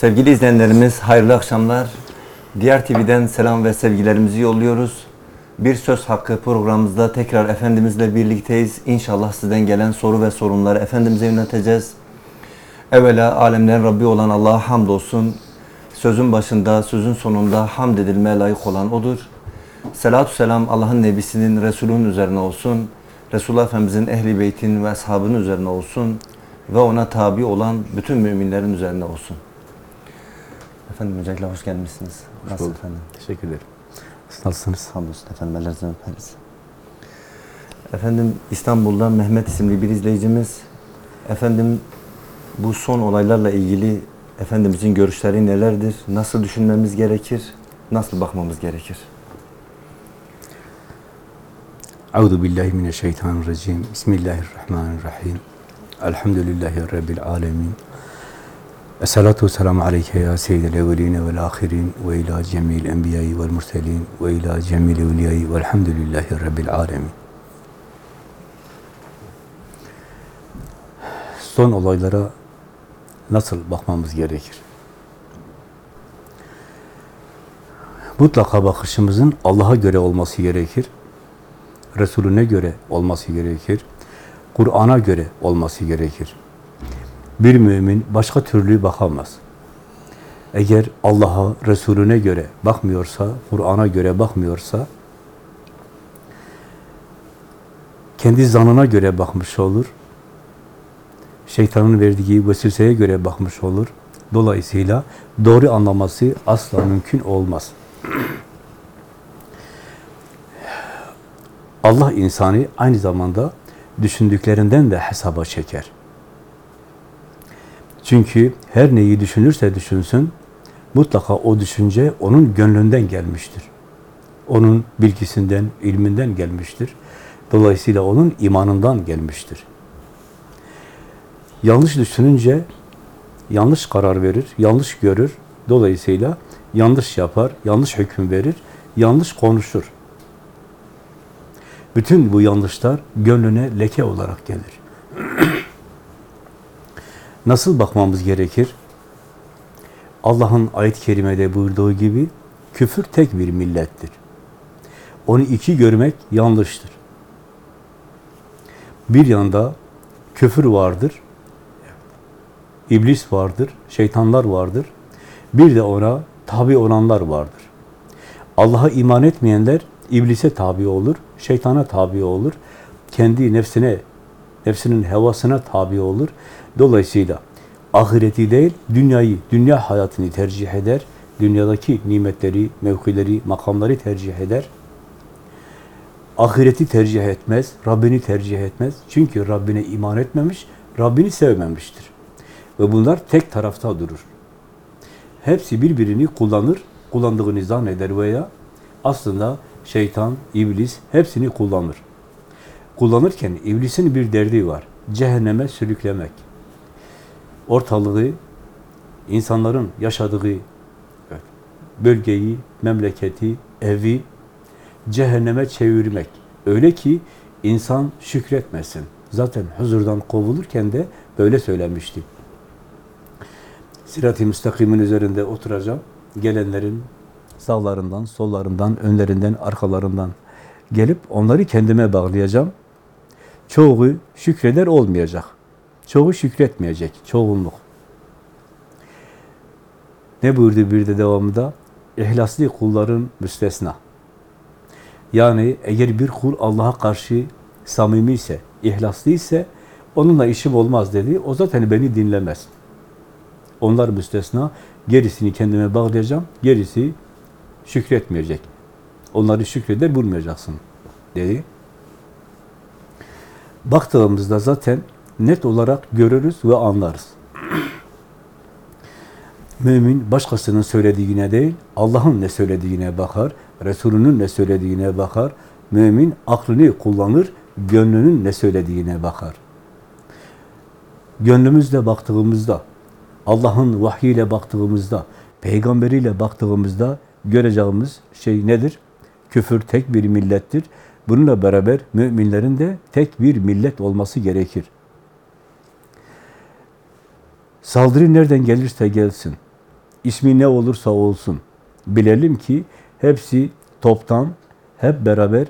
Sevgili izleyenlerimiz hayırlı akşamlar. Diğer TV'den selam ve sevgilerimizi yolluyoruz. Bir Söz Hakkı programımızda tekrar Efendimizle birlikteyiz. İnşallah sizden gelen soru ve sorunları Efendimiz'e yönelteceğiz. Evvela alemlerin Rabbi olan Allah'a hamdolsun. Sözün başında, sözün sonunda hamd edilmeye layık olan O'dur. Selatü selam Allah'ın Nebisinin, Resulünün üzerine olsun. Resulullah Efendimizin ehli beytin ve ashabının üzerine olsun. Ve ona tabi olan bütün müminlerin üzerine olsun. Efendim öncelikle hoş gelmişsiniz. Nasıl bulduk. efendim? Teşekkür ederim. Nasılsınız? Hamdolsun efendim. Ellerinizden öperiz. Efendim İstanbul'dan Mehmet isimli bir izleyicimiz. Efendim bu son olaylarla ilgili Efendimizin görüşleri nelerdir? Nasıl düşünmemiz gerekir? Nasıl bakmamız gerekir? Euzu billahi mineşşeytanirracim. Bismillahirrahmanirrahim. Elhamdülillahi rabbil alamin. Esselatu vesselamu aleyke ya seyyidel evveline vel ahirin ve ila cemil enbiyayı vel murselin ve ila cemil evliyayı velhamdülillahi rabbil alemin. Son olaylara nasıl bakmamız gerekir? Mutlaka bakışımızın Allah'a göre olması gerekir. Resulüne göre olması gerekir. Kur'an'a göre olması gerekir. Bir mümin başka türlü bakamaz. Eğer Allah'a, Resulüne göre bakmıyorsa, Kur'an'a göre bakmıyorsa, kendi zanına göre bakmış olur. Şeytanın verdiği vesveseye göre bakmış olur. Dolayısıyla doğru anlaması asla mümkün olmaz. Allah insanı aynı zamanda düşündüklerinden de hesaba çeker. Çünkü her neyi düşünürse düşünsün, mutlaka o düşünce onun gönlünden gelmiştir. Onun bilgisinden, ilminden gelmiştir. Dolayısıyla onun imanından gelmiştir. Yanlış düşününce yanlış karar verir, yanlış görür. Dolayısıyla yanlış yapar, yanlış hüküm verir, yanlış konuşur. Bütün bu yanlışlar gönlüne leke olarak gelir. Nasıl bakmamız gerekir? Allah'ın ayet-i kerimede buyurduğu gibi küfür tek bir millettir. Onu iki görmek yanlıştır. Bir yanda küfür vardır, iblis vardır, şeytanlar vardır. Bir de ona tabi olanlar vardır. Allah'a iman etmeyenler iblise tabi olur, şeytana tabi olur, kendi nefsine, nefsinin hevasına tabi olur. Dolayısıyla ahireti değil, dünyayı, dünya hayatını tercih eder, dünyadaki nimetleri, mevkileri, makamları tercih eder. Ahireti tercih etmez, Rabbini tercih etmez. Çünkü Rabbine iman etmemiş, Rabbini sevmemiştir. Ve bunlar tek tarafta durur. Hepsi birbirini kullanır, kullandığını zanneder veya aslında şeytan, iblis hepsini kullanır. Kullanırken iblisin bir derdi var. Cehenneme sürüklemek. Ortalığı, insanların yaşadığı bölgeyi, memleketi, evi cehenneme çevirmek. Öyle ki insan şükretmesin. Zaten huzurdan kovulurken de böyle söylemişti. Sirat-i müstakimin üzerinde oturacağım. Gelenlerin sağlarından, sollarından, önlerinden, arkalarından gelip onları kendime bağlayacağım. Çoğu şükreder olmayacak. Çoğu şükretmeyecek, çoğunluk. Ne buyurdu bir de devamında? İhlaslı kulların müstesna. Yani eğer bir kul Allah'a karşı samimi ise, ihlaslı ise onunla işim olmaz dedi. O zaten beni dinlemez. Onlar müstesna. Gerisini kendime bağlayacağım. Gerisi şükretmeyecek. Onları şükreder bulmayacaksın dedi. Baktığımızda zaten net olarak görürüz ve anlarız. Mümin başkasının söylediğine değil, Allah'ın ne söylediğine bakar, Resulünün ne söylediğine bakar. Mümin aklını kullanır, gönlünün ne söylediğine bakar. Gönlümüzle baktığımızda, Allah'ın vahyiyle baktığımızda, peygamberiyle baktığımızda göreceğimiz şey nedir? Küfür tek bir millettir. Bununla beraber müminlerin de tek bir millet olması gerekir. Saldırı nereden gelirse gelsin, ismi ne olursa olsun bilelim ki hepsi toptan hep beraber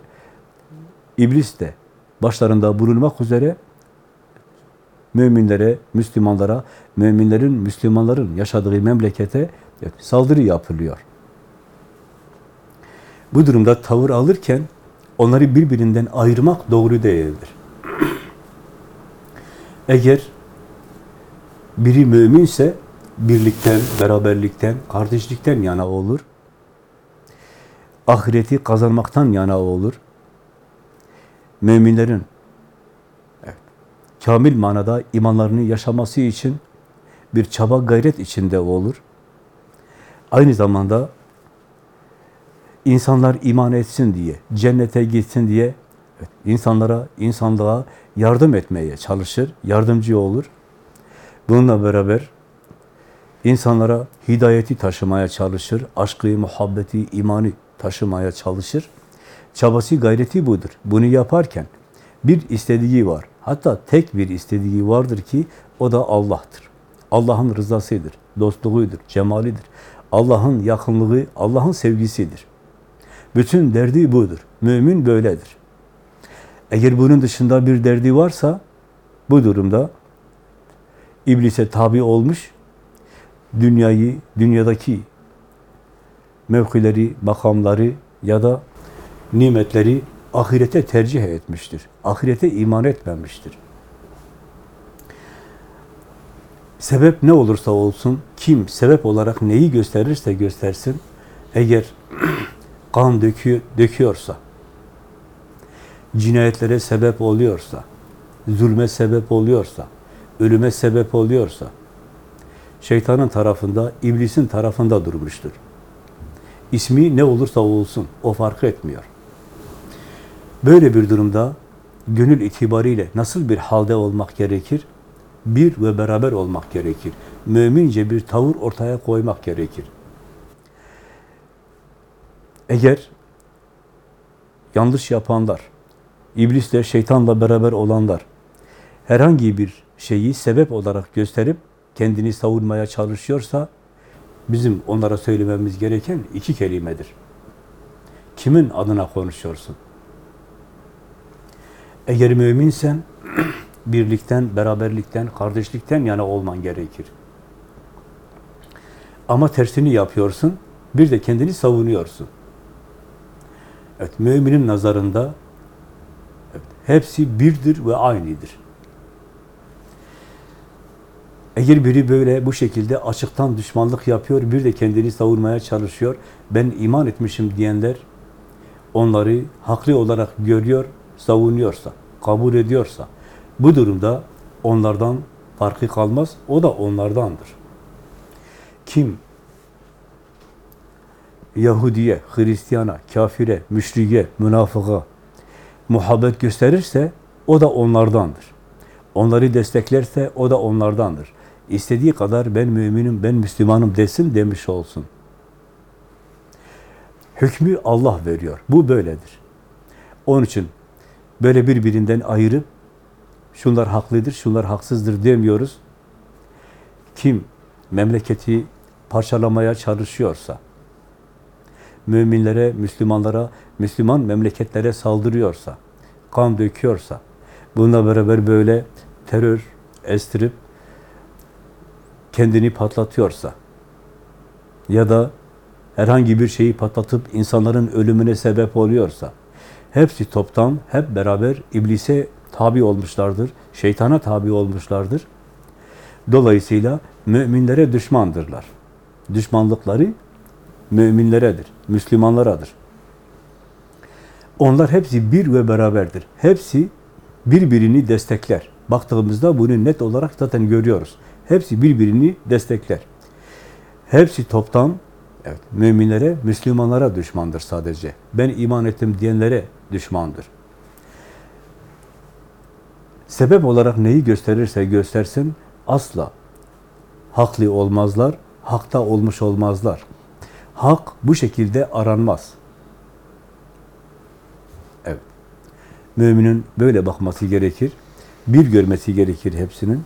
iblis de başlarında bulunmak üzere müminlere, Müslümanlara, müminlerin, Müslümanların yaşadığı memlekete saldırı yapılıyor. Bu durumda tavır alırken onları birbirinden ayırmak doğru değildir. Eğer biri müminse birlikten, beraberlikten, kardeşlikten yana olur. Ahireti kazanmaktan yana olur. Müminlerin evet, kamil manada imanlarını yaşaması için bir çaba gayret içinde olur. Aynı zamanda insanlar iman etsin diye, cennete gitsin diye evet, insanlara, insanlığa yardım etmeye çalışır, yardımcı olur. Bununla beraber insanlara hidayeti taşımaya çalışır, aşkı, muhabbeti, imanı taşımaya çalışır. Çabası, gayreti budur. Bunu yaparken bir istediği var. Hatta tek bir istediği vardır ki o da Allah'tır. Allah'ın rızasıdır, dostluğudur, cemalidir. Allah'ın yakınlığı, Allah'ın sevgisidir. Bütün derdi budur. Mümin böyledir. Eğer bunun dışında bir derdi varsa bu durumda iblise tabi olmuş, dünyayı, dünyadaki mevkileri, makamları ya da nimetleri ahirete tercih etmiştir. Ahirete iman etmemiştir. Sebep ne olursa olsun, kim sebep olarak neyi gösterirse göstersin, eğer kan döküyor, döküyorsa, cinayetlere sebep oluyorsa, zulme sebep oluyorsa, ölüme sebep oluyorsa, şeytanın tarafında, iblisin tarafında durmuştur. İsmi ne olursa olsun, o fark etmiyor. Böyle bir durumda gönül itibariyle nasıl bir halde olmak gerekir? Bir ve beraber olmak gerekir. Mümince bir tavır ortaya koymak gerekir. Eğer yanlış yapanlar, iblisle, şeytanla beraber olanlar herhangi bir şeyi sebep olarak gösterip kendini savunmaya çalışıyorsa bizim onlara söylememiz gereken iki kelimedir. Kimin adına konuşuyorsun? Eğer müminsen birlikten, beraberlikten, kardeşlikten yana olman gerekir. Ama tersini yapıyorsun, bir de kendini savunuyorsun. Evet, müminin nazarında evet, hepsi birdir ve aynıdır. Eğer biri böyle bu şekilde açıktan düşmanlık yapıyor, bir de kendini savunmaya çalışıyor, ben iman etmişim diyenler onları haklı olarak görüyor, savunuyorsa, kabul ediyorsa, bu durumda onlardan farkı kalmaz, o da onlardandır. Kim Yahudiye, Hristiyana, kafire, müşrike, münafığa muhabbet gösterirse o da onlardandır. Onları desteklerse o da onlardandır. İstediği kadar ben müminim, ben Müslümanım desin demiş olsun. Hükmü Allah veriyor. Bu böyledir. Onun için böyle birbirinden ayırıp şunlar haklıdır, şunlar haksızdır demiyoruz. Kim memleketi parçalamaya çalışıyorsa, müminlere, Müslümanlara, Müslüman memleketlere saldırıyorsa, kan döküyorsa, bununla beraber böyle terör estirip kendini patlatıyorsa ya da herhangi bir şeyi patlatıp insanların ölümüne sebep oluyorsa, hepsi toptan, hep beraber iblise tabi olmuşlardır, şeytana tabi olmuşlardır. Dolayısıyla müminlere düşmandırlar. Düşmanlıkları müminleredir, Müslümanlaradır. Onlar hepsi bir ve beraberdir. Hepsi birbirini destekler. Baktığımızda bunu net olarak zaten görüyoruz. Hepsi birbirini destekler. Hepsi toptan evet, müminlere, Müslümanlara düşmandır sadece. Ben iman ettim diyenlere düşmandır. Sebep olarak neyi gösterirse göstersin asla haklı olmazlar, hakta olmuş olmazlar. Hak bu şekilde aranmaz. Evet. Müminin böyle bakması gerekir. Bir görmesi gerekir hepsinin.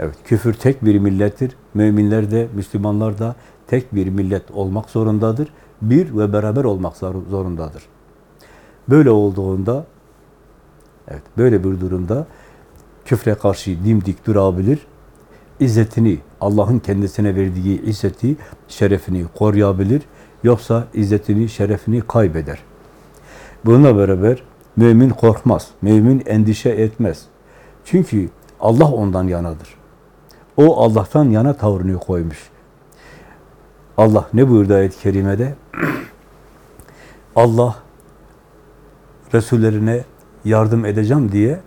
Evet, küfür tek bir millettir. müminler de, Müslümanlar da tek bir millet olmak zorundadır. Bir ve beraber olmak zor- zorundadır. Böyle olduğunda, evet böyle bir durumda küfre karşı dimdik durabilir, izzetini, Allah'ın kendisine verdiği izzeti, şerefini koruyabilir, yoksa izzetini, şerefini kaybeder. Bununla beraber mümin korkmaz, mümin endişe etmez. Çünkü Allah ondan yanadır. O Allah'tan yana tavrını koymuş. Allah ne buyurdu ayet-i kerimede? Allah Resullerine yardım edeceğim diye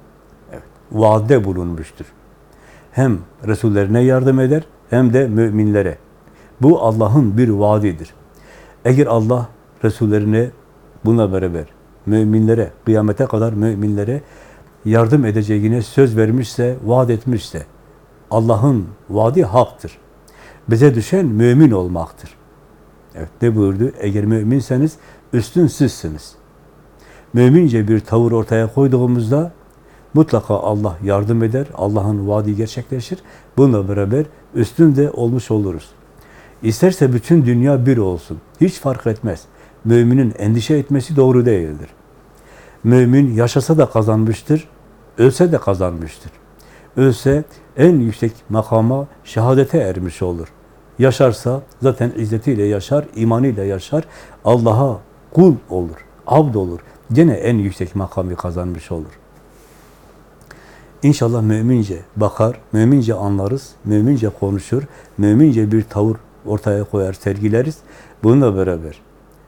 evet, vaadde bulunmuştur. Hem Resullerine yardım eder hem de müminlere. Bu Allah'ın bir vaadidir. Eğer Allah Resullerine buna beraber müminlere, kıyamete kadar müminlere yardım edeceğine söz vermişse, vaat etmişse, Allah'ın vaadi haktır. Bize düşen mümin olmaktır. Evet ne buyurdu? Eğer müminseniz üstün sizsiniz. Mümince bir tavır ortaya koyduğumuzda mutlaka Allah yardım eder, Allah'ın vaadi gerçekleşir. Bununla beraber üstün de olmuş oluruz. İsterse bütün dünya bir olsun. Hiç fark etmez. Müminin endişe etmesi doğru değildir. Mümin yaşasa da kazanmıştır, ölse de kazanmıştır. Ölse en yüksek makama, şehadete ermiş olur. Yaşarsa zaten izzetiyle yaşar, imanıyla yaşar, Allah'a kul olur, abd olur. Gene en yüksek makamı kazanmış olur. İnşallah mümince bakar, mümince anlarız, mümince konuşur, mümince bir tavır ortaya koyar, sergileriz. Bununla beraber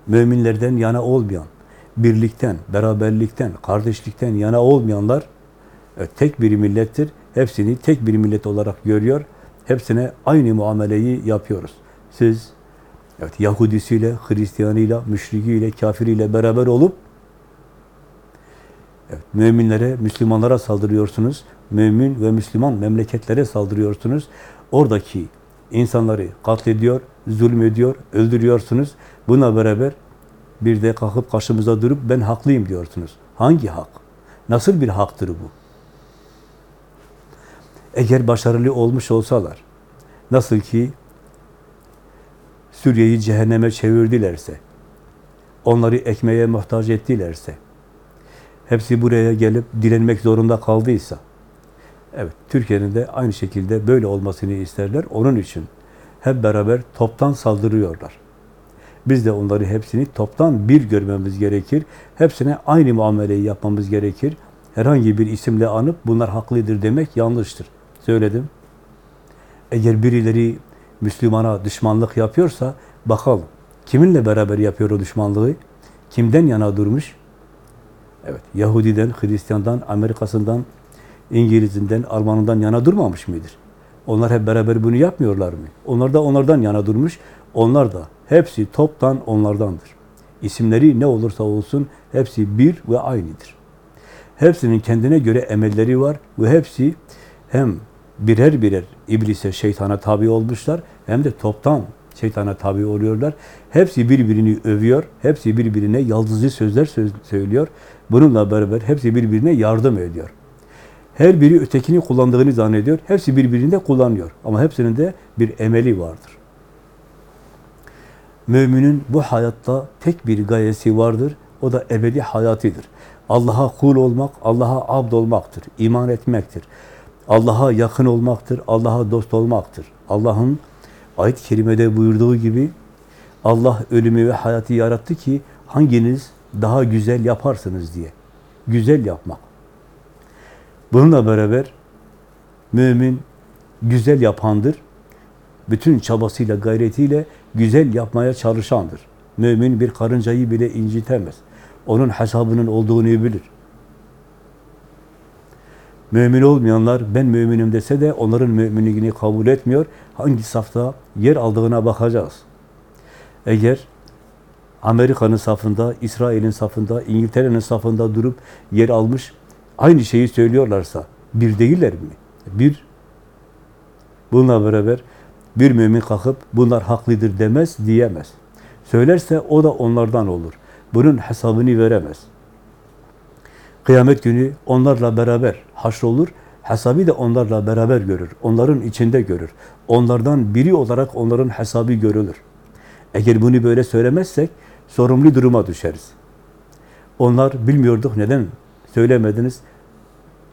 müminlerden yana olmayan, birlikten, beraberlikten, kardeşlikten yana olmayanlar evet, tek bir millettir. Hepsini tek bir millet olarak görüyor. Hepsine aynı muameleyi yapıyoruz. Siz evet, Yahudisiyle, Hristiyanıyla, müşrikiyle, kafiriyle beraber olup evet, müminlere, Müslümanlara saldırıyorsunuz. Mümin ve Müslüman memleketlere saldırıyorsunuz. Oradaki insanları katlediyor, zulmediyor, öldürüyorsunuz. Buna beraber bir de kalkıp karşımıza durup ben haklıyım diyorsunuz. Hangi hak? Nasıl bir haktır bu? Eğer başarılı olmuş olsalar, nasıl ki Suriye'yi cehenneme çevirdilerse, onları ekmeğe muhtaç ettilerse, hepsi buraya gelip dilenmek zorunda kaldıysa, evet, Türkiye'nin de aynı şekilde böyle olmasını isterler. Onun için hep beraber toptan saldırıyorlar. Biz de onları hepsini toptan bir görmemiz gerekir. Hepsine aynı muameleyi yapmamız gerekir. Herhangi bir isimle anıp bunlar haklıdır demek yanlıştır. Söyledim. Eğer birileri Müslümana düşmanlık yapıyorsa bakalım. Kiminle beraber yapıyor o düşmanlığı? Kimden yana durmuş? Evet, Yahudiden, Hristiyandan, Amerikasından, İngiliz'inden, Almanından yana durmamış mıdır? Onlar hep beraber bunu yapmıyorlar mı? Onlar da onlardan yana durmuş. Onlar da hepsi toptan onlardandır. İsimleri ne olursa olsun hepsi bir ve aynıdır. Hepsinin kendine göre emelleri var ve hepsi hem birer birer iblise, şeytana tabi olmuşlar hem de toptan şeytana tabi oluyorlar. Hepsi birbirini övüyor, hepsi birbirine yaldızlı sözler söz- söylüyor. Bununla beraber hepsi birbirine yardım ediyor. Her biri ötekini kullandığını zannediyor. Hepsi birbirini de kullanıyor. Ama hepsinin de bir emeli vardır. Müminin bu hayatta tek bir gayesi vardır. O da ebedi hayatıdır. Allah'a kul olmak, Allah'a abd olmaktır. iman etmektir. Allah'a yakın olmaktır. Allah'a dost olmaktır. Allah'ın ayet-i kerimede buyurduğu gibi Allah ölümü ve hayatı yarattı ki hanginiz daha güzel yaparsınız diye. Güzel yapmak. Bununla beraber mümin güzel yapandır. Bütün çabasıyla, gayretiyle güzel yapmaya çalışandır. Mümin bir karıncayı bile incitemez. Onun hesabının olduğunu bilir. Mümin olmayanlar ben müminim dese de onların müminliğini kabul etmiyor. Hangi safta yer aldığına bakacağız. Eğer Amerika'nın safında, İsrail'in safında, İngiltere'nin safında durup yer almış, aynı şeyi söylüyorlarsa bir değiller mi? Bir. Bununla beraber bir mümin kalkıp bunlar haklıdır demez, diyemez. Söylerse o da onlardan olur. Bunun hesabını veremez. Kıyamet günü onlarla beraber haşrolur hesabı da onlarla beraber görür. Onların içinde görür. Onlardan biri olarak onların hesabı görülür. Eğer bunu böyle söylemezsek sorumlu duruma düşeriz. Onlar bilmiyorduk neden söylemediniz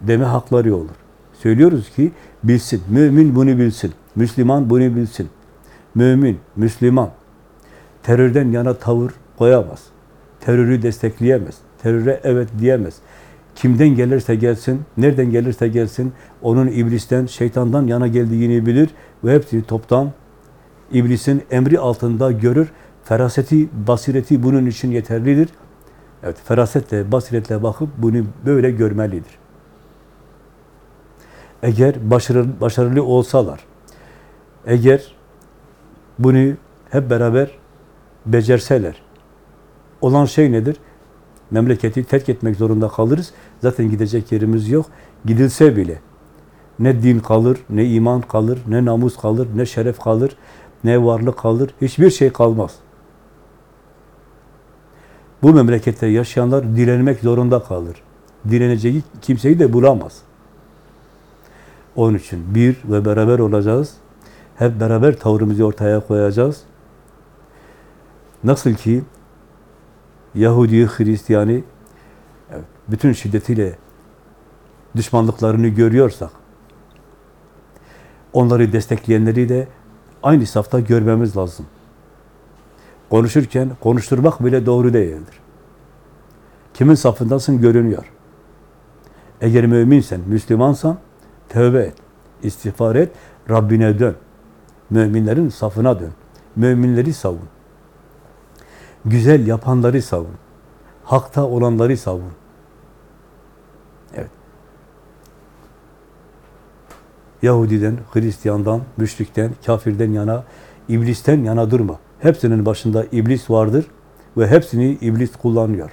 deme hakları olur. Söylüyoruz ki bilsin. Mümin bunu bilsin. Müslüman bunu bilsin. Mümin, Müslüman terörden yana tavır koyamaz. Terörü destekleyemez. Teröre evet diyemez. Kimden gelirse gelsin, nereden gelirse gelsin, onun iblisten, şeytandan yana geldiğini bilir ve hepsini toptan iblisin emri altında görür. Feraseti, basireti bunun için yeterlidir. Evet, ferasetle, basiretle bakıp bunu böyle görmelidir. Eğer başarılı, başarılı olsalar, eğer bunu hep beraber becerseler, olan şey nedir? Memleketi terk etmek zorunda kalırız. Zaten gidecek yerimiz yok. Gidilse bile ne din kalır, ne iman kalır, ne namus kalır, ne şeref kalır, ne varlık kalır. Hiçbir şey kalmaz. Bu memlekette yaşayanlar dilenmek zorunda kalır. Dileneceği kimseyi de bulamaz. Onun için bir ve beraber olacağız. Hep beraber tavrımızı ortaya koyacağız. Nasıl ki Yahudi, Hristiyani evet, bütün şiddetiyle düşmanlıklarını görüyorsak, onları destekleyenleri de aynı safta görmemiz lazım. Konuşurken konuşturmak bile doğru değildir. Kimin safındasın görünüyor. Eğer müminsen, Müslümansan tövbe et, istiğfar et, Rabbine dön. Müminlerin safına dön. Müminleri savun. Güzel yapanları savun. Hakta olanları savun. Evet. Yahudiden, Hristiyandan, müşrikten, kafirden yana, iblisten yana durma. Hepsinin başında iblis vardır ve hepsini iblis kullanıyor.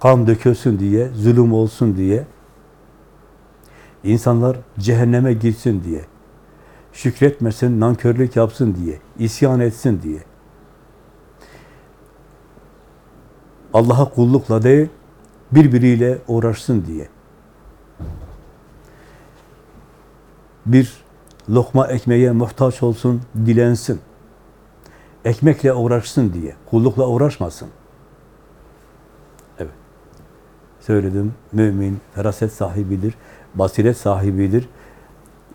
Kan dökülsün diye, zulüm olsun diye, insanlar cehenneme girsin diye, şükretmesin, nankörlük yapsın diye, isyan etsin diye. Allah'a kullukla değil, birbiriyle uğraşsın diye. Bir lokma ekmeğe muhtaç olsun, dilensin. Ekmekle uğraşsın diye, kullukla uğraşmasın. Evet. Söyledim, mümin, feraset sahibidir, basiret sahibidir.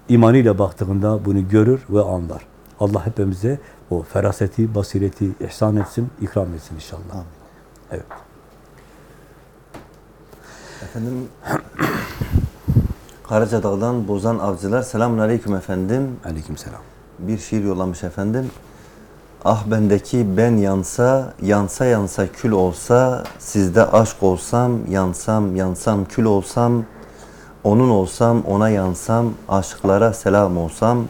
İmanıyla baktığında bunu görür ve anlar. Allah hepimize o feraseti, basireti ihsan etsin, ikram etsin inşallah. Amin. Evet. Efendim Karacadağ'dan Bozan Avcılar. Selamun Aleyküm efendim. Aleykümselam. Bir şiir yollamış efendim. Ah bendeki ben yansa, yansa yansa kül olsa, sizde aşk olsam, yansam, yansam kül olsam, onun olsam, ona yansam, aşıklara selam olsam,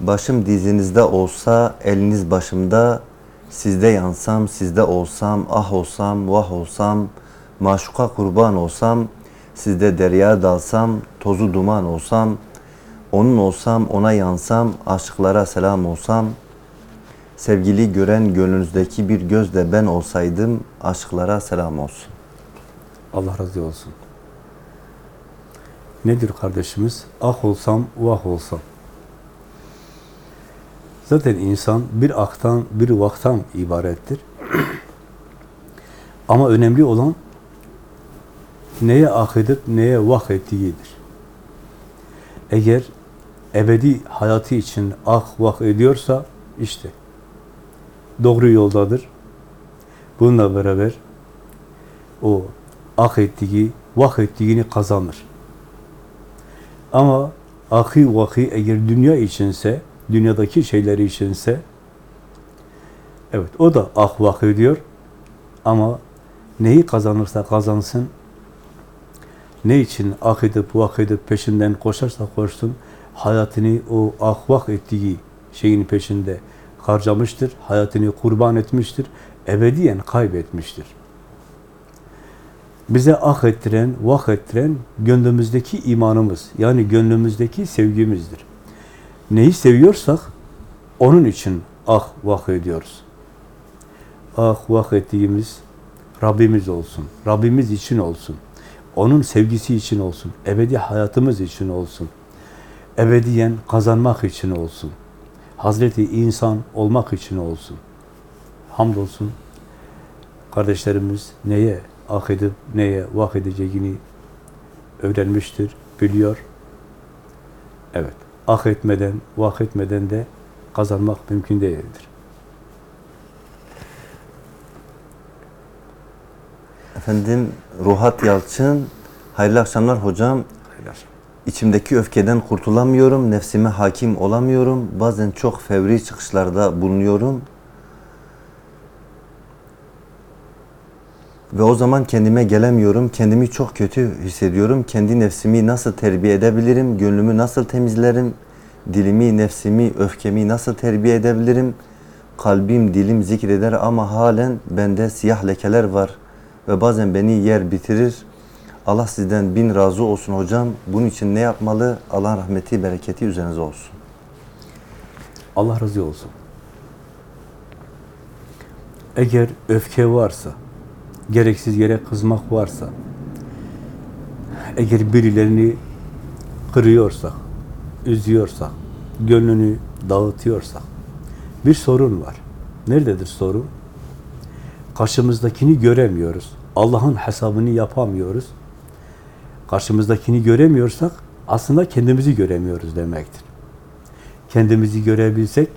başım dizinizde olsa, eliniz başımda, sizde yansam, sizde olsam, ah olsam, vah olsam, maşuka kurban olsam, sizde derya dalsam, tozu duman olsam, onun olsam, ona yansam, aşıklara selam olsam, sevgili gören gönlünüzdeki bir gözle ben olsaydım, aşıklara selam olsun. Allah razı olsun. Nedir kardeşimiz? Ah olsam, vah olsam. Zaten insan bir aktan, bir vaktan ibarettir. Ama önemli olan neye edip neye vah ettiğidir. Eğer ebedi hayatı için ah vah ediyorsa işte doğru yoldadır. Bununla beraber o ah ettiği, vah ettiğini kazanır. Ama ahi vahi eğer dünya içinse, dünyadaki şeyleri içinse, evet o da ah vah ediyor ama neyi kazanırsa kazansın, ne için ah edip vah edip peşinden koşarsa koşsun, hayatını o ah vah ettiği şeyin peşinde harcamıştır, hayatını kurban etmiştir, ebediyen kaybetmiştir. Bize ah ettiren, vah ettiren gönlümüzdeki imanımız, yani gönlümüzdeki sevgimizdir. Neyi seviyorsak onun için ah vah ediyoruz. Ah vah ettiğimiz Rabbimiz olsun, Rabbimiz için olsun. onun sevgisi için olsun, ebedi hayatımız için olsun, ebediyen kazanmak için olsun, Hazreti insan olmak için olsun. Hamdolsun kardeşlerimiz neye ak edip neye vak edeceğini öğrenmiştir, biliyor. Evet, ak etmeden, de kazanmak mümkün değildir. Efendim Ruhat Yalçın, hayırlı akşamlar hocam. İçimdeki öfkeden kurtulamıyorum, nefsime hakim olamıyorum. Bazen çok fevri çıkışlarda bulunuyorum. Ve o zaman kendime gelemiyorum. Kendimi çok kötü hissediyorum. Kendi nefsimi nasıl terbiye edebilirim? Gönlümü nasıl temizlerim? Dilimi, nefsimi, öfkemi nasıl terbiye edebilirim? Kalbim, dilim zikreder ama halen bende siyah lekeler var. Ve bazen beni yer bitirir. Allah sizden bin razı olsun hocam. Bunun için ne yapmalı? Allah rahmeti, bereketi üzerinize olsun. Allah razı olsun. Eğer öfke varsa, gereksiz yere kızmak varsa, eğer birilerini kırıyorsak, üzüyorsak, gönlünü dağıtıyorsak, bir sorun var. Nerededir sorun? Karşımızdakini göremiyoruz. Allah'ın hesabını yapamıyoruz. Karşımızdakini göremiyorsak aslında kendimizi göremiyoruz demektir. Kendimizi görebilsek,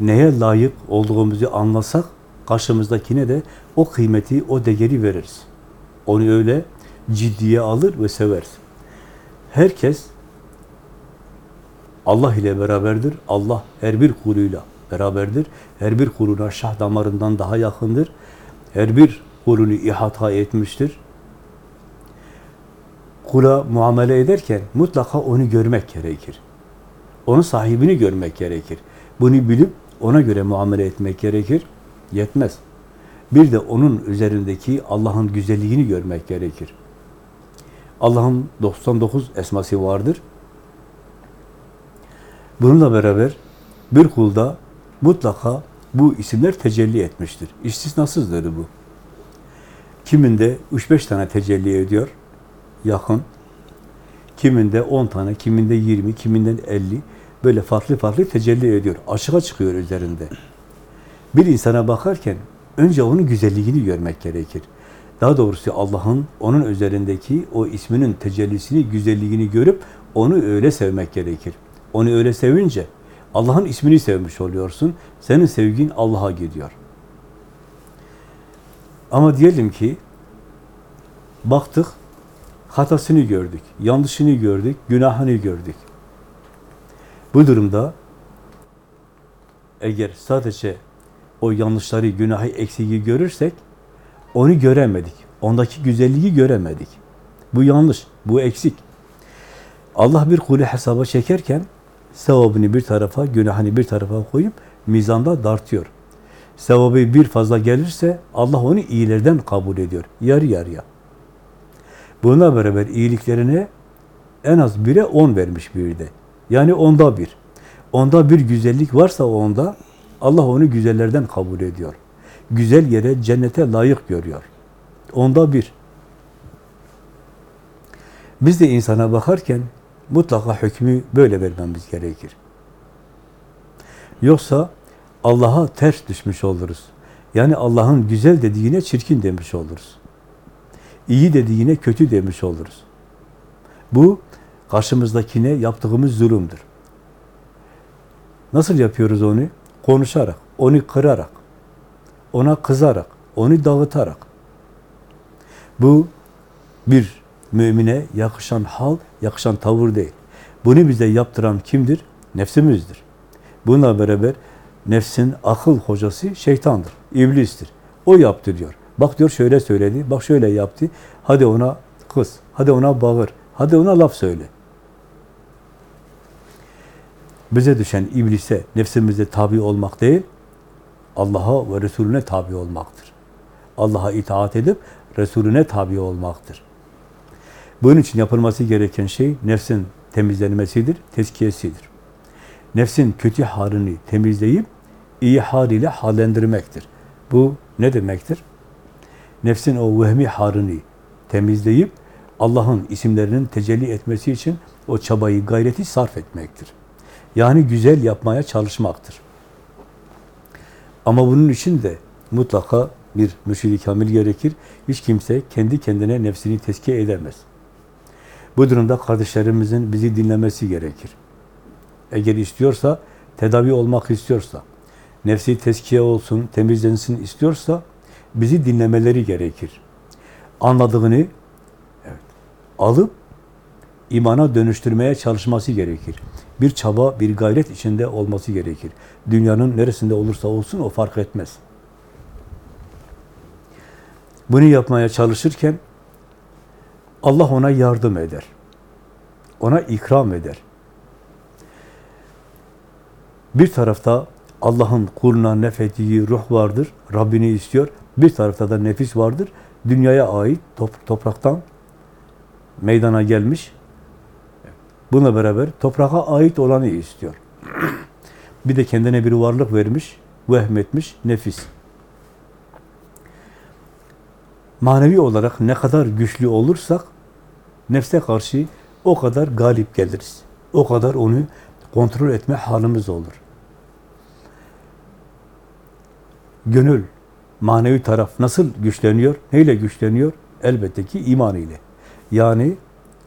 neye layık olduğumuzu anlasak, karşımızdakine de o kıymeti, o değeri veririz. Onu öyle ciddiye alır ve severiz. Herkes Allah ile beraberdir. Allah her bir kuluyla beraberdir. Her bir kuluna şah damarından daha yakındır. Her bir kulunu ihata etmiştir. Kula muamele ederken mutlaka onu görmek gerekir. Onun sahibini görmek gerekir. Bunu bilip ona göre muamele etmek gerekir. Yetmez. Bir de onun üzerindeki Allah'ın güzelliğini görmek gerekir. Allah'ın 99 esması vardır. Bununla beraber bir kulda mutlaka bu isimler tecelli etmiştir. İstisnasızdır bu. Kiminde 3-5 tane tecelli ediyor, yakın. Kiminde 10 tane, kiminde 20, kiminden 50. Böyle farklı farklı tecelli ediyor. Açığa çıkıyor üzerinde. Bir insana bakarken önce onun güzelliğini görmek gerekir. Daha doğrusu Allah'ın onun üzerindeki o isminin tecellisini, güzelliğini görüp onu öyle sevmek gerekir. Onu öyle sevince Allah'ın ismini sevmiş oluyorsun. Senin sevgin Allah'a gidiyor. Ama diyelim ki baktık, hatasını gördük, yanlışını gördük, günahını gördük. Bu durumda eğer sadece o yanlışları, günahı, eksiği görürsek onu göremedik. Ondaki güzelliği göremedik. Bu yanlış, bu eksik. Allah bir kulü hesaba çekerken sevabını bir tarafa, günahını bir tarafa koyup mizanda dartıyor. Sevabı bir fazla gelirse Allah onu iyilerden kabul ediyor. Yarı yarıya. Buna beraber iyiliklerine en az bire on vermiş bir de. Yani onda bir. Onda bir güzellik varsa onda Allah onu güzellerden kabul ediyor. Güzel yere, cennete layık görüyor. Onda bir. Biz de insana bakarken mutlaka hükmü böyle vermemiz gerekir. Yoksa Allah'a ters düşmüş oluruz. Yani Allah'ın güzel dediğine çirkin demiş oluruz. İyi dediğine kötü demiş oluruz. Bu karşımızdakine yaptığımız zulümdür. Nasıl yapıyoruz onu? Konuşarak, onu kırarak, ona kızarak, onu dağıtarak. Bu bir mümine yakışan hal, yakışan tavır değil. Bunu bize yaptıran kimdir? Nefsimizdir. Bununla beraber nefsin akıl hocası şeytandır, iblistir. O yaptı diyor. Bak diyor şöyle söyledi, bak şöyle yaptı. Hadi ona kız, hadi ona bağır, hadi ona laf söyle. Bize düşen iblise, nefsimize tabi olmak değil, Allah'a ve Resulüne tabi olmaktır. Allah'a itaat edip Resulüne tabi olmaktır. Bunun için yapılması gereken şey nefsin temizlenmesidir, tezkiyesidir. Nefsin kötü halini temizleyip iyi hal ile hallendirmektir. Bu ne demektir? Nefsin o vehmi halini temizleyip Allah'ın isimlerinin tecelli etmesi için o çabayı, gayreti sarf etmektir. Yani güzel yapmaya çalışmaktır. Ama bunun için de mutlaka bir mürşidi kamil gerekir. Hiç kimse kendi kendine nefsini tezkiye edemez. Bu durumda kardeşlerimizin bizi dinlemesi gerekir. Eğer istiyorsa, tedavi olmak istiyorsa, nefsi tezkiye olsun, temizlensin istiyorsa, bizi dinlemeleri gerekir. Anladığını evet, alıp imana dönüştürmeye çalışması gerekir. Bir çaba, bir gayret içinde olması gerekir. Dünyanın neresinde olursa olsun o fark etmez. Bunu yapmaya çalışırken Allah ona yardım eder. Ona ikram eder. Bir tarafta Allah'ın kuluna nefettiği ruh vardır, Rabbini istiyor. Bir tarafta da nefis vardır, dünyaya ait top, topraktan meydana gelmiş. Bununla beraber toprağa ait olanı istiyor. bir de kendine bir varlık vermiş, vehmetmiş, nefis. Manevi olarak ne kadar güçlü olursak nefse karşı o kadar galip geliriz. O kadar onu kontrol etme halimiz olur. Gönül, manevi taraf nasıl güçleniyor? Neyle güçleniyor? Elbette ki iman ile. Yani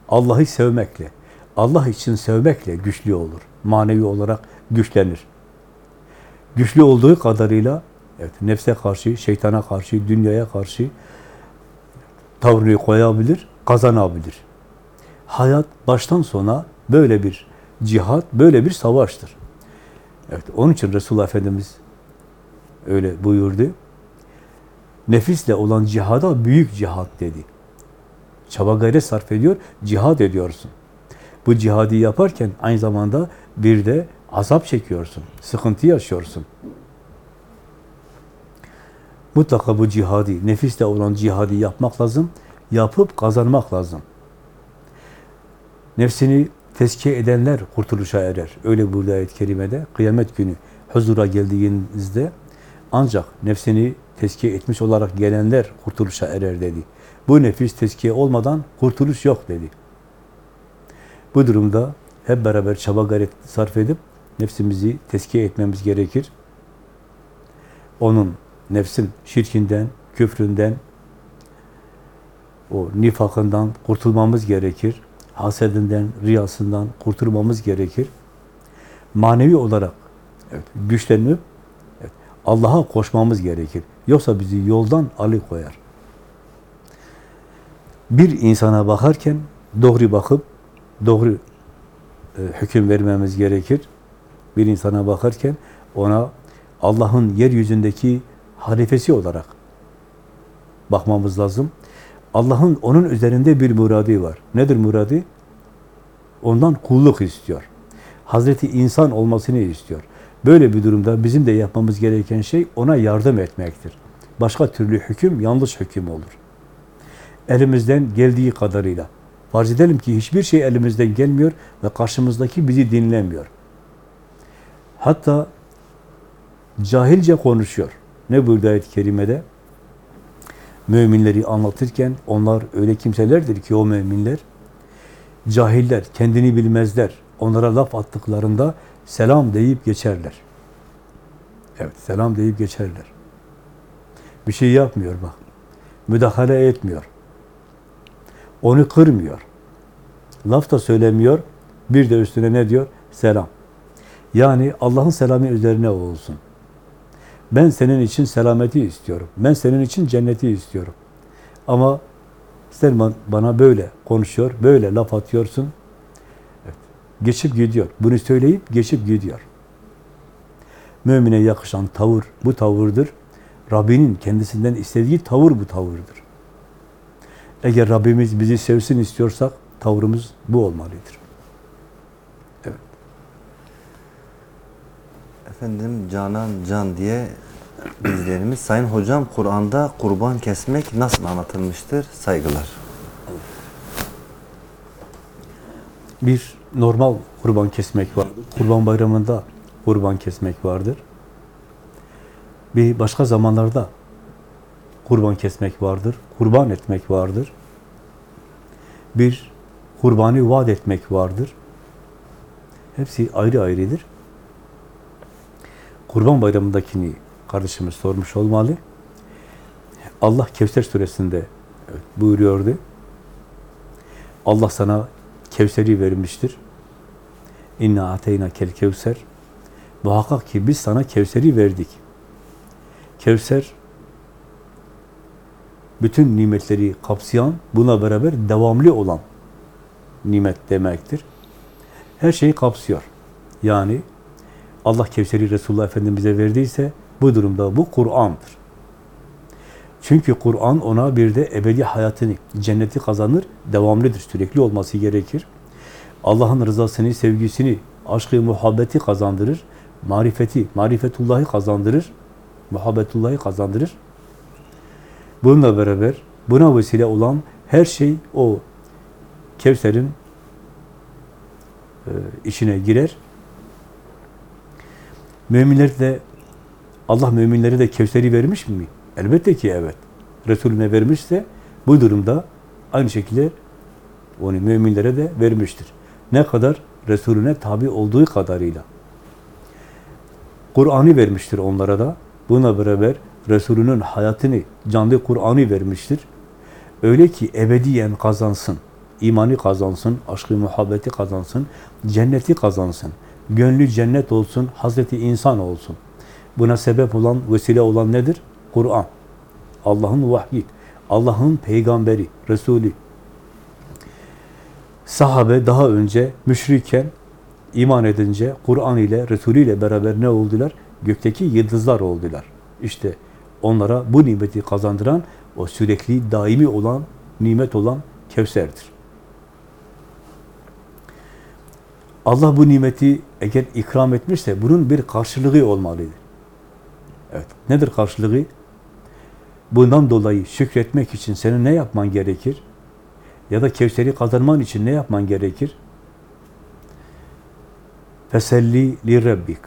Allah'ı sevmekle, Allah için sevmekle güçlü olur. Manevi olarak güçlenir. Güçlü olduğu kadarıyla evet, nefse karşı, şeytana karşı, dünyaya karşı tavrını koyabilir, kazanabilir. Hayat baştan sona böyle bir cihat, böyle bir savaştır. Evet, onun için Resulullah Efendimiz öyle buyurdu. Nefisle olan cihada büyük cihat dedi. Çaba gayret sarf ediyor, cihad ediyorsun. Bu cihadı yaparken aynı zamanda bir de azap çekiyorsun, sıkıntı yaşıyorsun. Mutlaka bu cihadı, nefisle olan cihadı yapmak lazım, yapıp kazanmak lazım. Nefsini tezkiye edenler kurtuluşa erer. Öyle burada ayet-i kerimede. Kıyamet günü huzura geldiğinizde ancak nefsini tezkiye etmiş olarak gelenler kurtuluşa erer dedi. Bu nefis tezkiye olmadan kurtuluş yok dedi. Bu durumda hep beraber çaba gayret sarf edip nefsimizi tezkiye etmemiz gerekir. Onun nefsin şirkinden, küfründen, o nifakından kurtulmamız gerekir. Hasedinden, riyasından kurtulmamız gerekir. Manevi olarak evet, güçlenip evet, Allah'a koşmamız gerekir. Yoksa bizi yoldan alıkoyar. Bir insana bakarken doğru bakıp doğru e, hüküm vermemiz gerekir. Bir insana bakarken ona Allah'ın yeryüzündeki halifesi olarak bakmamız lazım. Allah'ın onun üzerinde bir muradi var. Nedir muradi? Ondan kulluk istiyor. Hazreti insan olmasını istiyor. Böyle bir durumda bizim de yapmamız gereken şey ona yardım etmektir. Başka türlü hüküm yanlış hüküm olur. Elimizden geldiği kadarıyla. Farz edelim ki hiçbir şey elimizden gelmiyor ve karşımızdaki bizi dinlemiyor. Hatta cahilce konuşuyor. Ne buyurdu ayet-i kerimede? Müminleri anlatırken onlar öyle kimselerdir ki o müminler cahiller, kendini bilmezler. Onlara laf attıklarında selam deyip geçerler. Evet, selam deyip geçerler. Bir şey yapmıyor bak. Müdahale etmiyor. Onu kırmıyor. Laf da söylemiyor. Bir de üstüne ne diyor? Selam. Yani Allah'ın selamı üzerine olsun. Ben senin için selameti istiyorum. Ben senin için cenneti istiyorum. Ama sen bana böyle konuşuyor, böyle laf atıyorsun. Evet. Geçip gidiyor. Bunu söyleyip geçip gidiyor. Mümine yakışan tavır bu tavırdır. Rabbinin kendisinden istediği tavır bu tavırdır. Eğer Rabbimiz bizi sevsin istiyorsak tavrımız bu olmalıdır. Evet. Efendim Canan Can diye izleyenimiz Sayın Hocam Kur'an'da kurban kesmek nasıl anlatılmıştır? Saygılar. Bir normal kurban kesmek vardır. Kurban bayramında kurban kesmek vardır. Bir başka zamanlarda kurban kesmek vardır. Kurban etmek vardır. bir kurbanı vaat etmek vardır. Hepsi ayrı ayrıdır. Kurban bayramındakini kardeşimiz sormuş olmalı. Allah Kevser suresinde buyuruyordu. Allah sana Kevser'i vermiştir. İnna ateyna kel kevser. Muhakkak ki biz sana Kevser'i verdik. Kevser bütün nimetleri kapsayan, buna beraber devamlı olan nimet demektir. Her şeyi kapsıyor. Yani Allah Kevser'i Resulullah Efendimiz'e verdiyse bu durumda bu Kur'an'dır. Çünkü Kur'an ona bir de ebedi hayatını, cenneti kazanır, devamlıdır, sürekli olması gerekir. Allah'ın rızasını, sevgisini, aşkı, muhabbeti kazandırır. Marifeti, marifetullahı kazandırır. Muhabbetullahı kazandırır. Bununla beraber buna vesile olan her şey o Kevser'in e, işine girer. Müminler de Allah müminlere de Kevser'i vermiş mi? Elbette ki evet. Resulüne vermişse bu durumda aynı şekilde onu müminlere de vermiştir. Ne kadar? Resulüne tabi olduğu kadarıyla. Kur'an'ı vermiştir onlara da. Buna beraber Resulünün hayatını, canlı Kur'an'ı vermiştir. Öyle ki ebediyen kazansın, imanı kazansın, aşkı muhabbeti kazansın, cenneti kazansın, gönlü cennet olsun, Hazreti insan olsun. Buna sebep olan, vesile olan nedir? Kur'an. Allah'ın vahyi, Allah'ın peygamberi, Resulü. Sahabe daha önce müşrikken iman edince Kur'an ile, Resulü ile beraber ne oldular? Gökteki yıldızlar oldular. İşte onlara bu nimeti kazandıran, o sürekli daimi olan, nimet olan Kevser'dir. Allah bu nimeti eğer ikram etmişse bunun bir karşılığı olmalıdır. Evet. Nedir karşılığı? Bundan dolayı şükretmek için senin ne yapman gerekir? Ya da Kevser'i kazanman için ne yapman gerekir? Feselli li rabbik.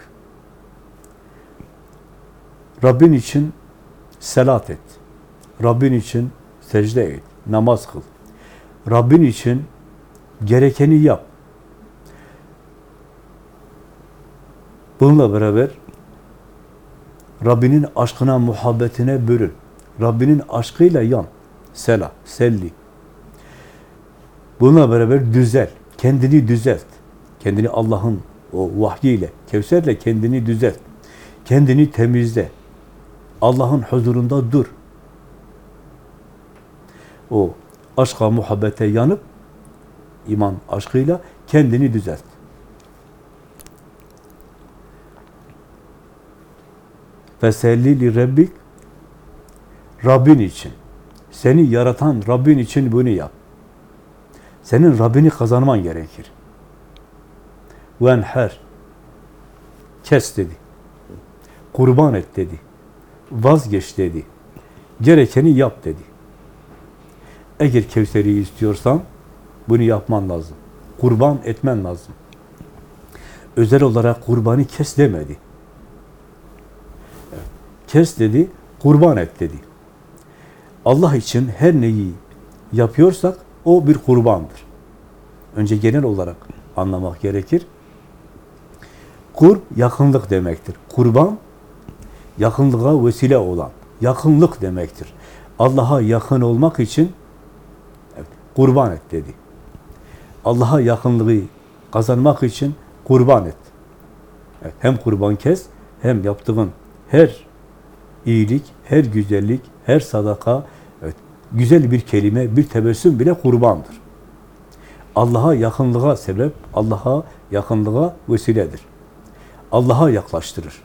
Rabbin için selat et. Rabbin için secde et. Namaz kıl. Rabbin için gerekeni yap. Bununla beraber Rabbinin aşkına, muhabbetine bürün. Rabbinin aşkıyla yan. Sela, selli. Bununla beraber düzel. Kendini düzelt. Kendini Allah'ın o vahyiyle, Kevser'le kendini düzelt. Kendini temizle. Allah'ın huzurunda dur. O aşka, muhabbete yanıp iman aşkıyla kendini düzelt. Feselli li rabbik Rabbin için. Seni yaratan Rabbin için bunu yap. Senin Rabbini kazanman gerekir. Venher kes dedi. Kurban et dedi. Vazgeç dedi. Gerekeni yap dedi. Eğer Kevser'i istiyorsan bunu yapman lazım. Kurban etmen lazım. Özel olarak kurbanı kes demedi. Kes dedi, kurban et dedi. Allah için her neyi yapıyorsak o bir kurbandır. Önce genel olarak anlamak gerekir. Kur, yakınlık demektir. Kurban, yakınlığa vesile olan, yakınlık demektir. Allah'a yakın olmak için evet, kurban et dedi. Allah'a yakınlığı kazanmak için kurban et. Evet, hem kurban kes, hem yaptığın her iyilik, her güzellik, her sadaka, evet, güzel bir kelime, bir tebessüm bile kurbandır. Allah'a yakınlığa sebep, Allah'a yakınlığa vesiledir. Allah'a yaklaştırır.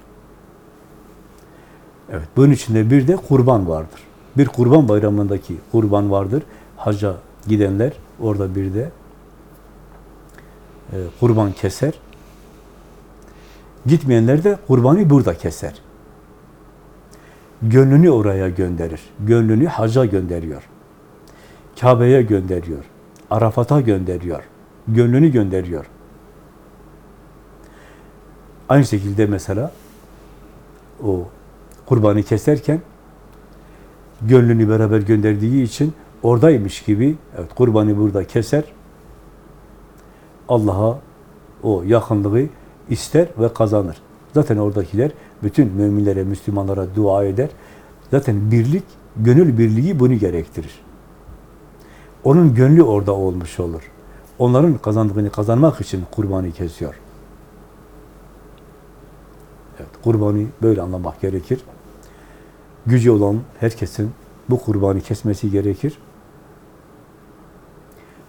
Evet, bunun içinde bir de kurban vardır. Bir kurban bayramındaki kurban vardır. Hacca gidenler orada bir de e, kurban keser. Gitmeyenler de kurbanı burada keser. Gönlünü oraya gönderir. Gönlünü haca gönderiyor. Kabe'ye gönderiyor. Arafat'a gönderiyor. Gönlünü gönderiyor. Aynı şekilde mesela o kurbanı keserken gönlünü beraber gönderdiği için oradaymış gibi evet kurbanı burada keser. Allah'a o yakınlığı ister ve kazanır. Zaten oradakiler bütün müminlere, Müslümanlara dua eder. Zaten birlik, gönül birliği bunu gerektirir. Onun gönlü orada olmuş olur. Onların kazandığını kazanmak için kurbanı kesiyor. Evet, kurbanı böyle anlamak gerekir. Gücü olan herkesin bu kurbanı kesmesi gerekir.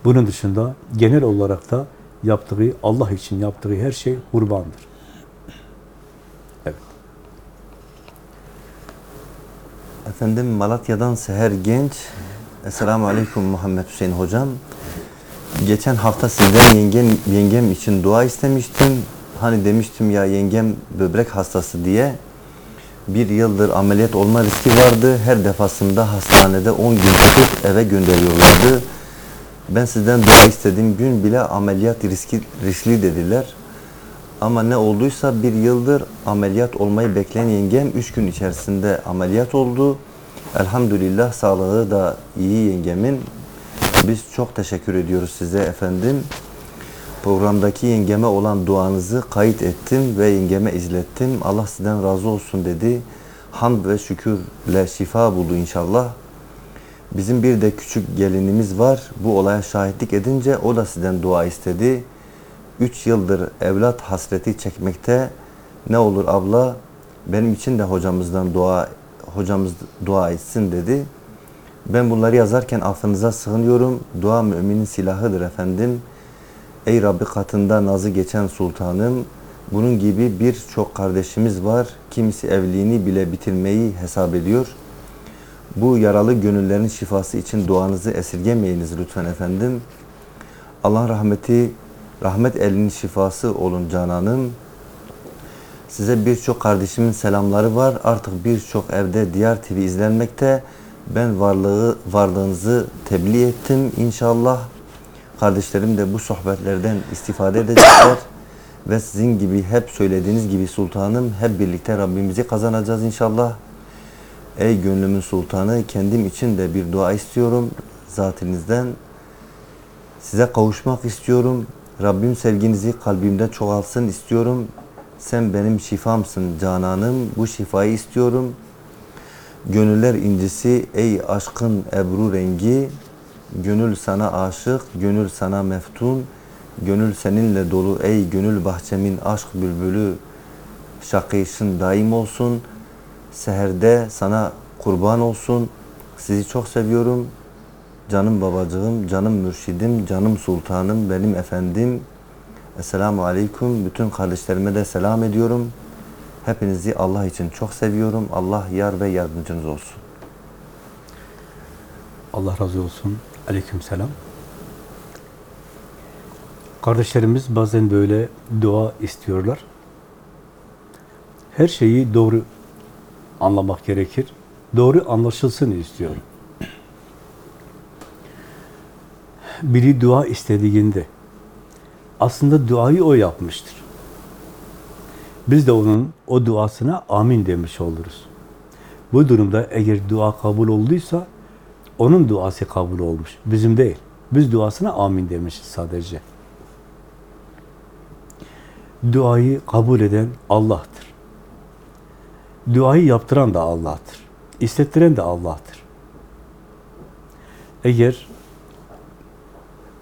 Bunun dışında genel olarak da yaptığı, Allah için yaptığı her şey kurbandır. Evet. Efendim Malatya'dan Seher Genç. Esselamu Aleyküm Muhammed Hüseyin Hocam. Geçen hafta sizden yengem, yengem için dua istemiştim. Hani demiştim ya yengem böbrek hastası diye. Bir yıldır ameliyat olma riski vardı. Her defasında hastanede 10 gün tutup eve gönderiyorlardı. Ben sizden dua istediğim gün bile ameliyat riski, riskli dediler. Ama ne olduysa bir yıldır ameliyat olmayı bekleyen yengem 3 gün içerisinde ameliyat oldu. Elhamdülillah sağlığı da iyi yengemin. Biz çok teşekkür ediyoruz size efendim. Programdaki yengeme olan duanızı kayıt ettim ve yengeme izlettim. Allah sizden razı olsun dedi. Hamd ve şükürle şifa buldu inşallah. Bizim bir de küçük gelinimiz var. Bu olaya şahitlik edince o da sizden dua istedi. Üç yıldır evlat hasreti çekmekte. Ne olur abla benim için de hocamızdan dua hocamız dua etsin dedi. Ben bunları yazarken affınıza sığınıyorum. Dua müminin silahıdır efendim. Ey Rabbi katında nazı geçen sultanım. Bunun gibi birçok kardeşimiz var. Kimisi evliliğini bile bitirmeyi hesap ediyor. Bu yaralı gönüllerin şifası için duanızı esirgemeyiniz lütfen efendim. Allah rahmeti, rahmet elinin şifası olun cananım. Size birçok kardeşimin selamları var. Artık birçok evde Diyar TV izlenmekte. Ben varlığı varlığınızı tebliğ ettim inşallah. Kardeşlerim de bu sohbetlerden istifade edecekler. Ve sizin gibi hep söylediğiniz gibi sultanım hep birlikte Rabbimizi kazanacağız inşallah. Ey gönlümün sultanı kendim için de bir dua istiyorum zatinizden. Size kavuşmak istiyorum. Rabbim sevginizi kalbimde çoğalsın istiyorum. Sen benim şifamsın cananım. Bu şifayı istiyorum. Gönüller incisi ey aşkın ebru rengi. Gönül sana aşık, gönül sana meftun. Gönül seninle dolu ey gönül bahçemin aşk bülbülü. Şakışın daim olsun. Seherde sana kurban olsun. Sizi çok seviyorum. Canım babacığım, canım mürşidim, canım sultanım, benim efendim. Esselamu Aleyküm. Bütün kardeşlerime de selam ediyorum. Hepinizi Allah için çok seviyorum. Allah yar ve yardımcınız olsun. Allah razı olsun. Aleyküm selam. Kardeşlerimiz bazen böyle dua istiyorlar. Her şeyi doğru anlamak gerekir. Doğru anlaşılsın istiyorum. Biri dua istediğinde aslında duayı o yapmıştır. Biz de onun o duasına amin demiş oluruz. Bu durumda eğer dua kabul olduysa onun duası kabul olmuş. Bizim değil. Biz duasına amin demişiz sadece. Duayı kabul eden Allah'tır. Duayı yaptıran da Allah'tır. İstettiren de Allah'tır. Eğer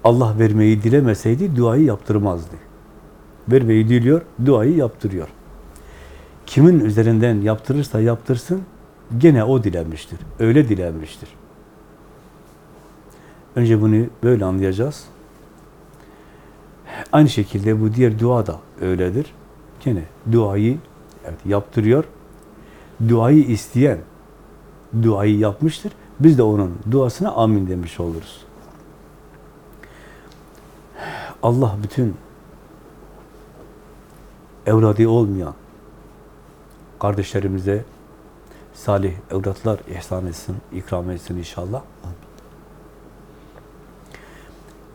Allah vermeyi dilemeseydi duayı yaptırmazdı. Vermeyi diliyor, duayı yaptırıyor. Kimin üzerinden yaptırırsa yaptırsın, gene o dilenmiştir. Öyle dilenmiştir. Önce bunu böyle anlayacağız. Aynı şekilde bu diğer dua da öyledir. Gene duayı evet, yaptırıyor. Duayı isteyen duayı yapmıştır. Biz de onun duasına amin demiş oluruz. Allah bütün evladı olmayan kardeşlerimize salih evlatlar ihsan etsin, ikram etsin inşallah.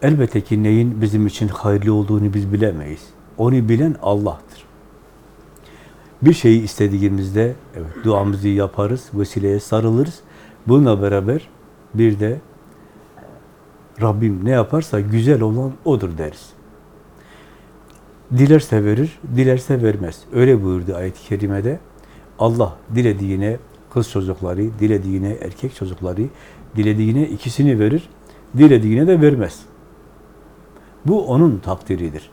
Elbette ki neyin bizim için hayırlı olduğunu biz bilemeyiz. Onu bilen Allah'tır. Bir şeyi istediğimizde evet, duamızı yaparız, vesileye sarılırız. Bununla beraber bir de Rabbim ne yaparsa güzel olan odur deriz. Dilerse verir, dilerse vermez. Öyle buyurdu ayet-i kerimede. Allah dilediğine kız çocukları, dilediğine erkek çocukları, dilediğine ikisini verir, dilediğine de vermez. Bu onun takdiridir.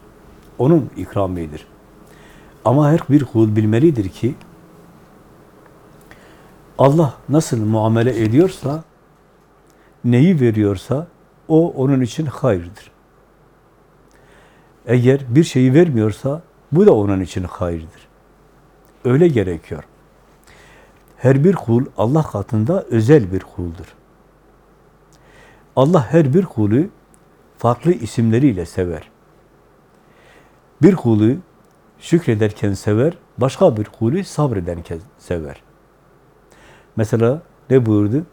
Onun ikramidir. Ama her bir kul bilmelidir ki Allah nasıl muamele ediyorsa, neyi veriyorsa o onun için hayırdır. Eğer bir şeyi vermiyorsa bu da onun için hayırdır. Öyle gerekiyor. Her bir kul Allah katında özel bir kuldur. Allah her bir kulu farklı isimleriyle sever. Bir kulu şükrederken sever, başka bir kulu sabrederken sever. Mesela ne buyurdu?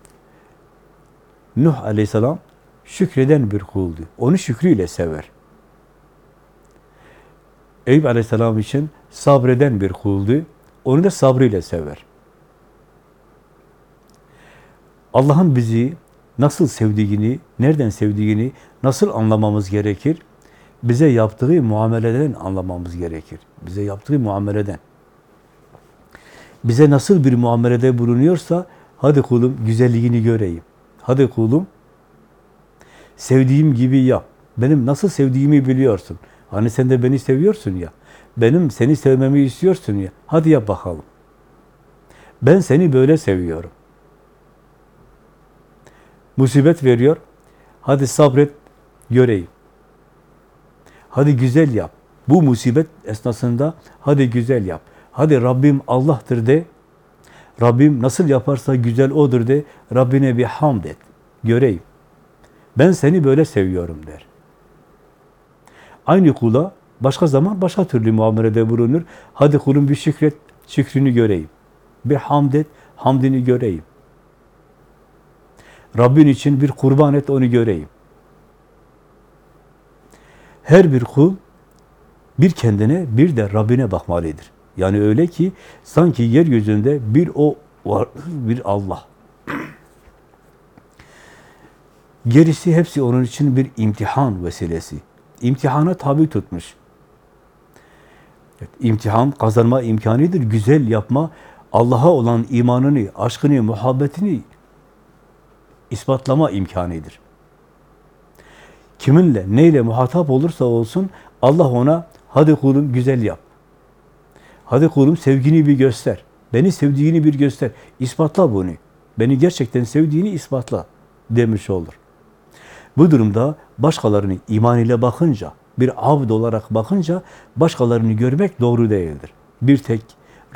Nuh aleyhisselam şükreden bir kuldu. Onu şükrüyle sever. Eyüp aleyhisselam için sabreden bir kuldu. Onu da sabrıyla sever. Allah'ın bizi nasıl sevdiğini, nereden sevdiğini nasıl anlamamız gerekir? Bize yaptığı muameleden anlamamız gerekir. Bize yaptığı muameleden. Bize nasıl bir muamelede bulunuyorsa, hadi kulum güzelliğini göreyim. Hadi kulum sevdiğim gibi yap. Benim nasıl sevdiğimi biliyorsun. Hani sen de beni seviyorsun ya. Benim seni sevmemi istiyorsun ya. Hadi yap bakalım. Ben seni böyle seviyorum. Musibet veriyor. Hadi sabret, göreyim. Hadi güzel yap. Bu musibet esnasında hadi güzel yap. Hadi Rabbim Allah'tır de. Rabbim nasıl yaparsa güzel odur de. Rabbine bir hamd et. Göreyim. Ben seni böyle seviyorum der. Aynı kula başka zaman başka türlü muamelede bulunur. Hadi kulum bir şükret, şükrünü göreyim. Bir hamd et, hamdini göreyim. Rabbin için bir kurban et, onu göreyim. Her bir kul bir kendine bir de Rabbine bakmalıdır. Yani öyle ki sanki yeryüzünde bir o var, bir Allah. Gerisi hepsi onun için bir imtihan vesilesi. İmtihana tabi tutmuş. Evet, imtihan kazanma imkanıdır. Güzel yapma, Allah'a olan imanını, aşkını, muhabbetini ispatlama imkanıdır. Kiminle, neyle muhatap olursa olsun Allah ona hadi kulum güzel yap. Hadi kulum sevgini bir göster. Beni sevdiğini bir göster. İspatla bunu. Beni gerçekten sevdiğini ispatla demiş olur. Bu durumda başkalarını iman ile bakınca, bir abd olarak bakınca başkalarını görmek doğru değildir. Bir tek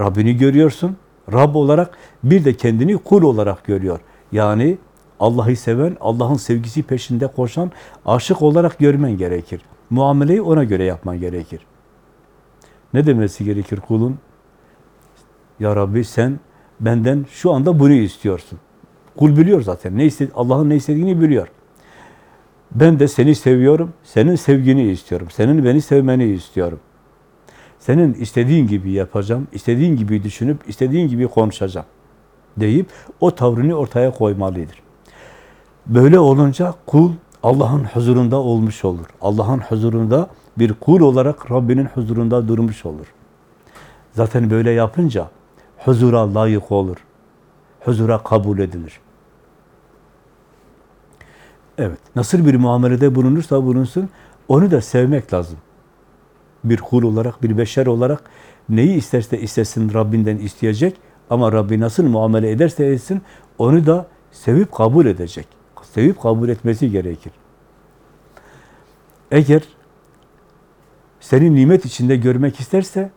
Rabbini görüyorsun, Rab olarak bir de kendini kul olarak görüyor. Yani Allah'ı seven, Allah'ın sevgisi peşinde koşan, aşık olarak görmen gerekir. Muameleyi ona göre yapman gerekir. Ne demesi gerekir kulun? Ya Rabbi sen benden şu anda bunu istiyorsun. Kul biliyor zaten. Ne istedi Allah'ın ne istediğini biliyor. Ben de seni seviyorum, senin sevgini istiyorum. Senin beni sevmeni istiyorum. Senin istediğin gibi yapacağım, istediğin gibi düşünüp, istediğin gibi konuşacağım deyip o tavrını ortaya koymalıdır. Böyle olunca kul Allah'ın huzurunda olmuş olur. Allah'ın huzurunda bir kul olarak Rabbinin huzurunda durmuş olur. Zaten böyle yapınca huzura layık olur. Huzura kabul edilir. Evet, nasıl bir muamelede bulunursa bulunsun, onu da sevmek lazım. Bir kul olarak, bir beşer olarak neyi isterse istesin Rabbinden isteyecek ama Rabbi nasıl muamele ederse etsin, onu da sevip kabul edecek. Sevip kabul etmesi gerekir. Eğer seni nimet içinde görmek isterse,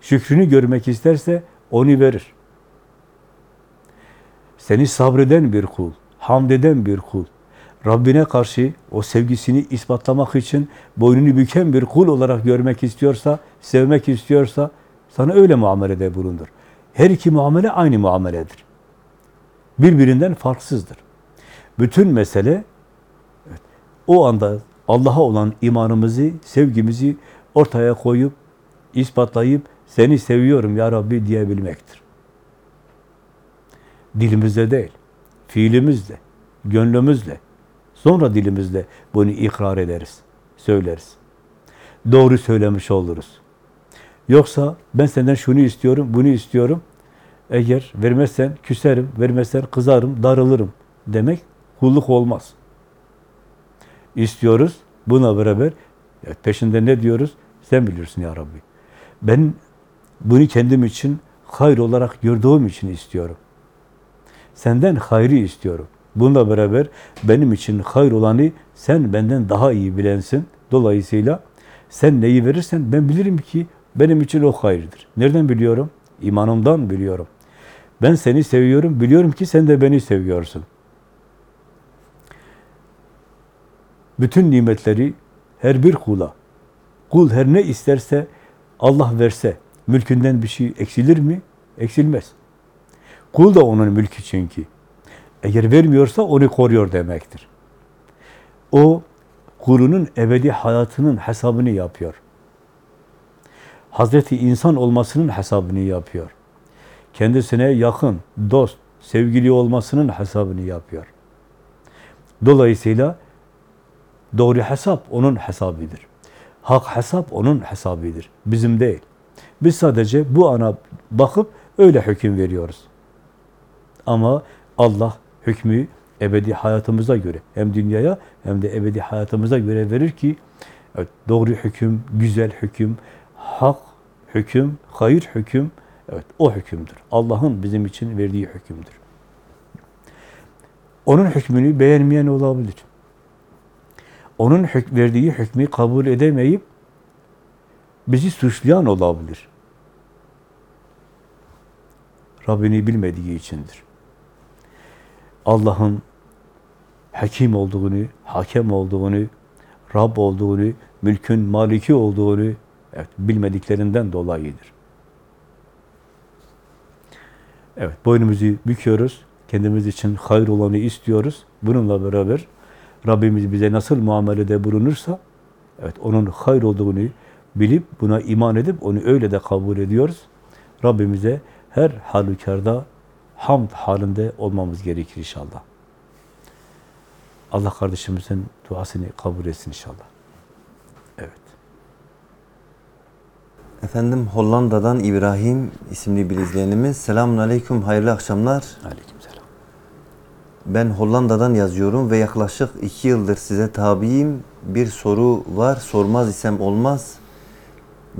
şükrünü görmek isterse onu verir. Seni sabreden bir kul, hamd eden bir kul, Rabbine karşı o sevgisini ispatlamak için boynunu büken bir kul olarak görmek istiyorsa, sevmek istiyorsa sana öyle muamelede bulundur. Her iki muamele aynı muameledir. Birbirinden farksızdır. Bütün mesele evet, o anda Allah'a olan imanımızı, sevgimizi ortaya koyup, ispatlayıp seni seviyorum ya Rabbi diyebilmektir. Dilimizde değil, fiilimizle, gönlümüzle, Sonra dilimizle bunu ikrar ederiz, söyleriz. Doğru söylemiş oluruz. Yoksa ben senden şunu istiyorum, bunu istiyorum. Eğer vermezsen küserim, vermezsen kızarım, darılırım demek kulluk olmaz. İstiyoruz. Buna beraber evet, peşinde ne diyoruz? Sen bilirsin ya Rabbi. Ben bunu kendim için hayır olarak gördüğüm için istiyorum. Senden hayrı istiyorum. Bununla beraber benim için hayır olanı sen benden daha iyi bilensin. Dolayısıyla sen neyi verirsen ben bilirim ki benim için o hayırdır. Nereden biliyorum? İmanımdan biliyorum. Ben seni seviyorum, biliyorum ki sen de beni seviyorsun. Bütün nimetleri her bir kula, kul her ne isterse Allah verse, mülkünden bir şey eksilir mi? Eksilmez. Kul da onun mülkü çünkü. Eğer vermiyorsa onu koruyor demektir. O kulunun ebedi hayatının hesabını yapıyor. Hazreti insan olmasının hesabını yapıyor. Kendisine yakın, dost, sevgili olmasının hesabını yapıyor. Dolayısıyla doğru hesap onun hesabıdır. Hak hesap onun hesabıdır. Bizim değil. Biz sadece bu ana bakıp öyle hüküm veriyoruz. Ama Allah hükmü ebedi hayatımıza göre hem dünyaya hem de ebedi hayatımıza göre verir ki evet, doğru hüküm, güzel hüküm, hak hüküm, hayır hüküm evet o hükümdür. Allah'ın bizim için verdiği hükümdür. Onun hükmünü beğenmeyen olabilir. Onun hük verdiği hükmü kabul edemeyip bizi suçlayan olabilir. Rabbini bilmediği içindir. Allah'ın hakim olduğunu, hakem olduğunu, Rab olduğunu, mülkün maliki olduğunu evet, bilmediklerinden dolayıdır. Evet, boynumuzu büküyoruz. Kendimiz için hayır olanı istiyoruz. Bununla beraber Rabbimiz bize nasıl muamelede bulunursa, evet onun hayır olduğunu bilip, buna iman edip, onu öyle de kabul ediyoruz. Rabbimize her halükarda hamd halinde olmamız gerekir inşallah. Allah kardeşimizin duasını kabul etsin inşallah. Evet. Efendim Hollanda'dan İbrahim isimli bir izleyenimiz. Selamun Aleyküm, hayırlı akşamlar. Aleykümselam. Ben Hollanda'dan yazıyorum ve yaklaşık iki yıldır size tabiyim. Bir soru var, sormaz isem olmaz.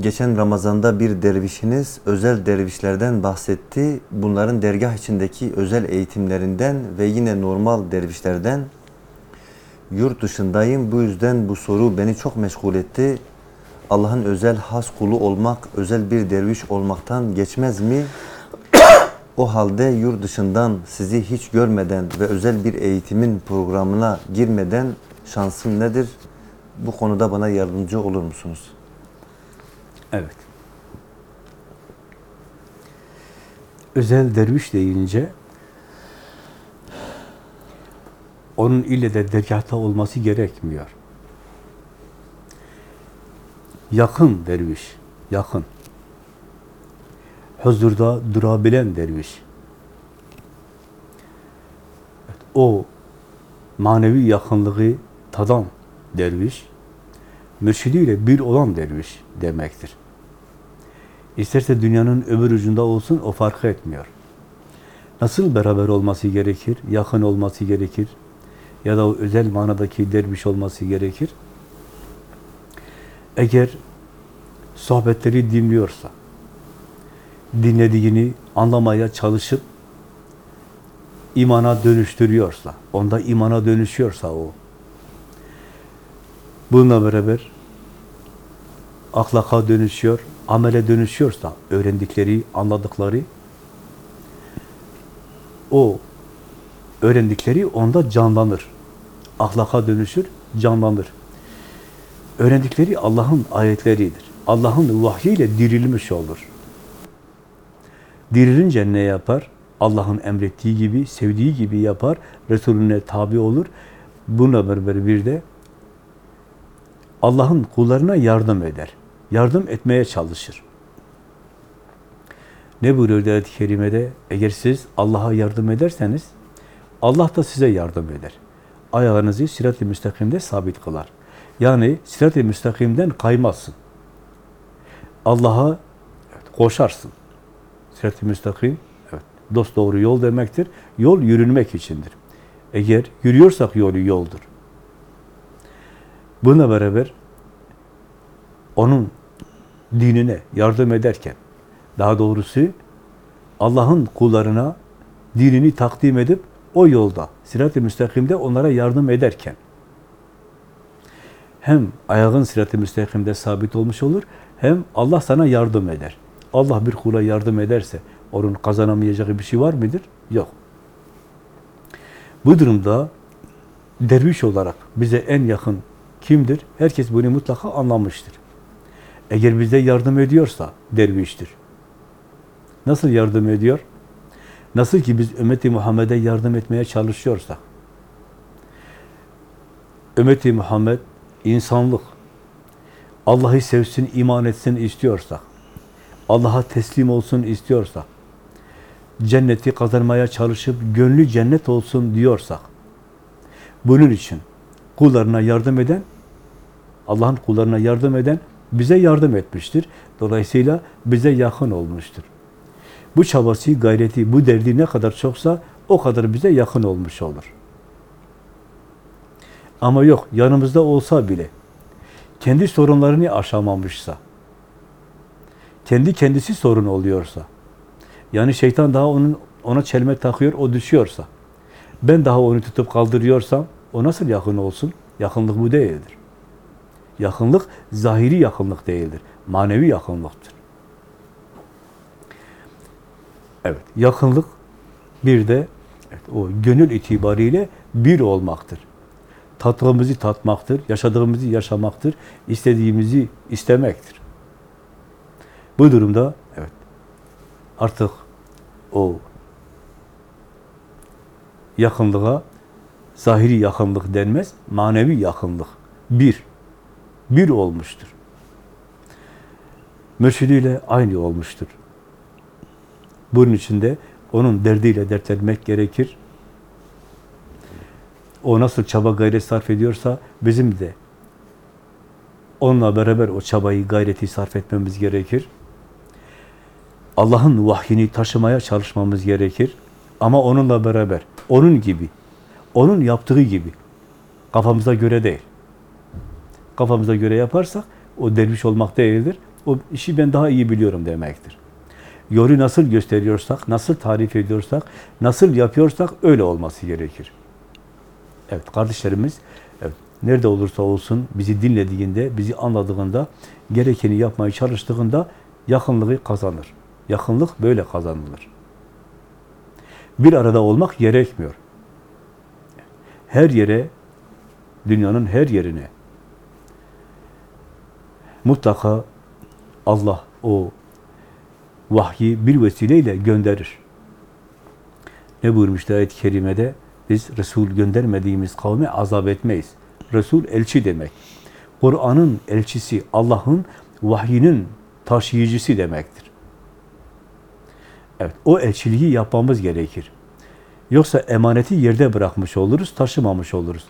Geçen Ramazan'da bir dervişiniz özel dervişlerden bahsetti. Bunların dergah içindeki özel eğitimlerinden ve yine normal dervişlerden yurt dışındayım. Bu yüzden bu soru beni çok meşgul etti. Allah'ın özel has kulu olmak, özel bir derviş olmaktan geçmez mi? O halde yurt dışından sizi hiç görmeden ve özel bir eğitimin programına girmeden şansım nedir? Bu konuda bana yardımcı olur musunuz? Evet. Özel derviş deyince onun ile de dergahta olması gerekmiyor. Yakın derviş, yakın. Huzurda durabilen derviş. O manevi yakınlığı tadan derviş, mürşidiyle bir olan derviş demektir. İsterse dünyanın öbür ucunda olsun o fark etmiyor. Nasıl beraber olması gerekir? Yakın olması gerekir. Ya da o özel manadaki derviş olması gerekir. Eğer sohbetleri dinliyorsa, dinlediğini anlamaya çalışıp imana dönüştürüyorsa, onda imana dönüşüyorsa o, bununla beraber ahlaka dönüşüyor, amele dönüşüyorsa, öğrendikleri, anladıkları, o öğrendikleri onda canlanır. Ahlaka dönüşür, canlanır. Öğrendikleri Allah'ın ayetleridir. Allah'ın vahyiyle dirilmiş olur. Dirilince ne yapar? Allah'ın emrettiği gibi, sevdiği gibi yapar. Resulüne tabi olur. Bununla beraber bir de Allah'ın kullarına yardım eder. Yardım etmeye çalışır. Ne buyuruyor ayet-i kerimede? Eğer siz Allah'a yardım ederseniz Allah da size yardım eder. ayağınızı sirat-i müstakimde sabit kılar. Yani sirat-i müstakimden kaymazsın. Allah'a koşarsın. Sirat-i müstakim, evet, dost doğru yol demektir. Yol yürünmek içindir. Eğer yürüyorsak yolu yoldur. Bununla beraber onun dinine yardım ederken, daha doğrusu Allah'ın kullarına dinini takdim edip o yolda, sirat-i müstakimde onlara yardım ederken hem ayağın sirat-i müstakimde sabit olmuş olur, hem Allah sana yardım eder. Allah bir kula yardım ederse onun kazanamayacağı bir şey var mıdır? Yok. Bu durumda derviş olarak bize en yakın kimdir? Herkes bunu mutlaka anlamıştır. Eğer bize yardım ediyorsa derviştir. Nasıl yardım ediyor? Nasıl ki biz ümmeti Muhammed'e yardım etmeye çalışıyorsak, ümmeti Muhammed insanlık, Allah'ı sevsin, iman etsin istiyorsak, Allah'a teslim olsun istiyorsak, cenneti kazanmaya çalışıp gönlü cennet olsun diyorsak, bunun için kullarına yardım eden, Allah'ın kullarına yardım eden bize yardım etmiştir. Dolayısıyla bize yakın olmuştur. Bu çabası, gayreti, bu derdi ne kadar çoksa o kadar bize yakın olmuş olur. Ama yok, yanımızda olsa bile, kendi sorunlarını aşamamışsa, kendi kendisi sorun oluyorsa, yani şeytan daha onun ona çelme takıyor, o düşüyorsa, ben daha onu tutup kaldırıyorsam, o nasıl yakın olsun? Yakınlık bu değildir. Yakınlık, zahiri yakınlık değildir. Manevi yakınlıktır. Evet, yakınlık bir de evet, o gönül itibariyle bir olmaktır. Tattığımızı tatmaktır, yaşadığımızı yaşamaktır, istediğimizi istemektir. Bu durumda evet artık o yakınlığa zahiri yakınlık denmez, manevi yakınlık. Bir. Bir olmuştur. Mürşidiyle aynı olmuştur. Bunun için de onun derdiyle dertlenmek gerekir. O nasıl çaba gayret sarf ediyorsa bizim de onunla beraber o çabayı, gayreti sarf etmemiz gerekir. Allah'ın vahyini taşımaya çalışmamız gerekir. Ama onunla beraber, onun gibi, onun yaptığı gibi, kafamıza göre değil. Kafamıza göre yaparsak, o derviş olmak değildir. O işi ben daha iyi biliyorum demektir. Yolu nasıl gösteriyorsak, nasıl tarif ediyorsak, nasıl yapıyorsak öyle olması gerekir. Evet kardeşlerimiz, evet, nerede olursa olsun bizi dinlediğinde, bizi anladığında, gerekeni yapmaya çalıştığında yakınlığı kazanır. Yakınlık böyle kazanılır. Bir arada olmak gerekmiyor. Her yere, dünyanın her yerine mutlaka Allah o vahyi bir vesileyle gönderir. Ne buyurmuştu ayet-i kerimede? Biz Resul göndermediğimiz kavme azap etmeyiz. Resul elçi demek. Kur'an'ın elçisi, Allah'ın vahyinin taşıyıcısı demektir. Evet, o elçiliği yapmamız gerekir. Yoksa emaneti yerde bırakmış oluruz, taşımamış oluruz.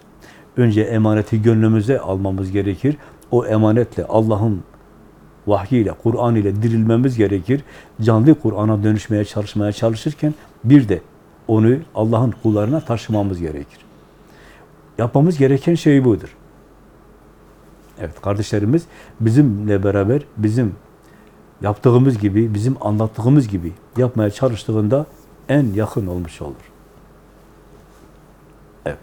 Önce emaneti gönlümüze almamız gerekir. O emanetle Allah'ın vahyiyle, Kur'an ile dirilmemiz gerekir. Canlı Kur'an'a dönüşmeye çalışmaya çalışırken bir de onu Allah'ın kullarına taşımamız gerekir. Yapmamız gereken şey budur. Evet kardeşlerimiz bizimle beraber bizim yaptığımız gibi, bizim anlattığımız gibi yapmaya çalıştığında en yakın olmuş olur. Evet.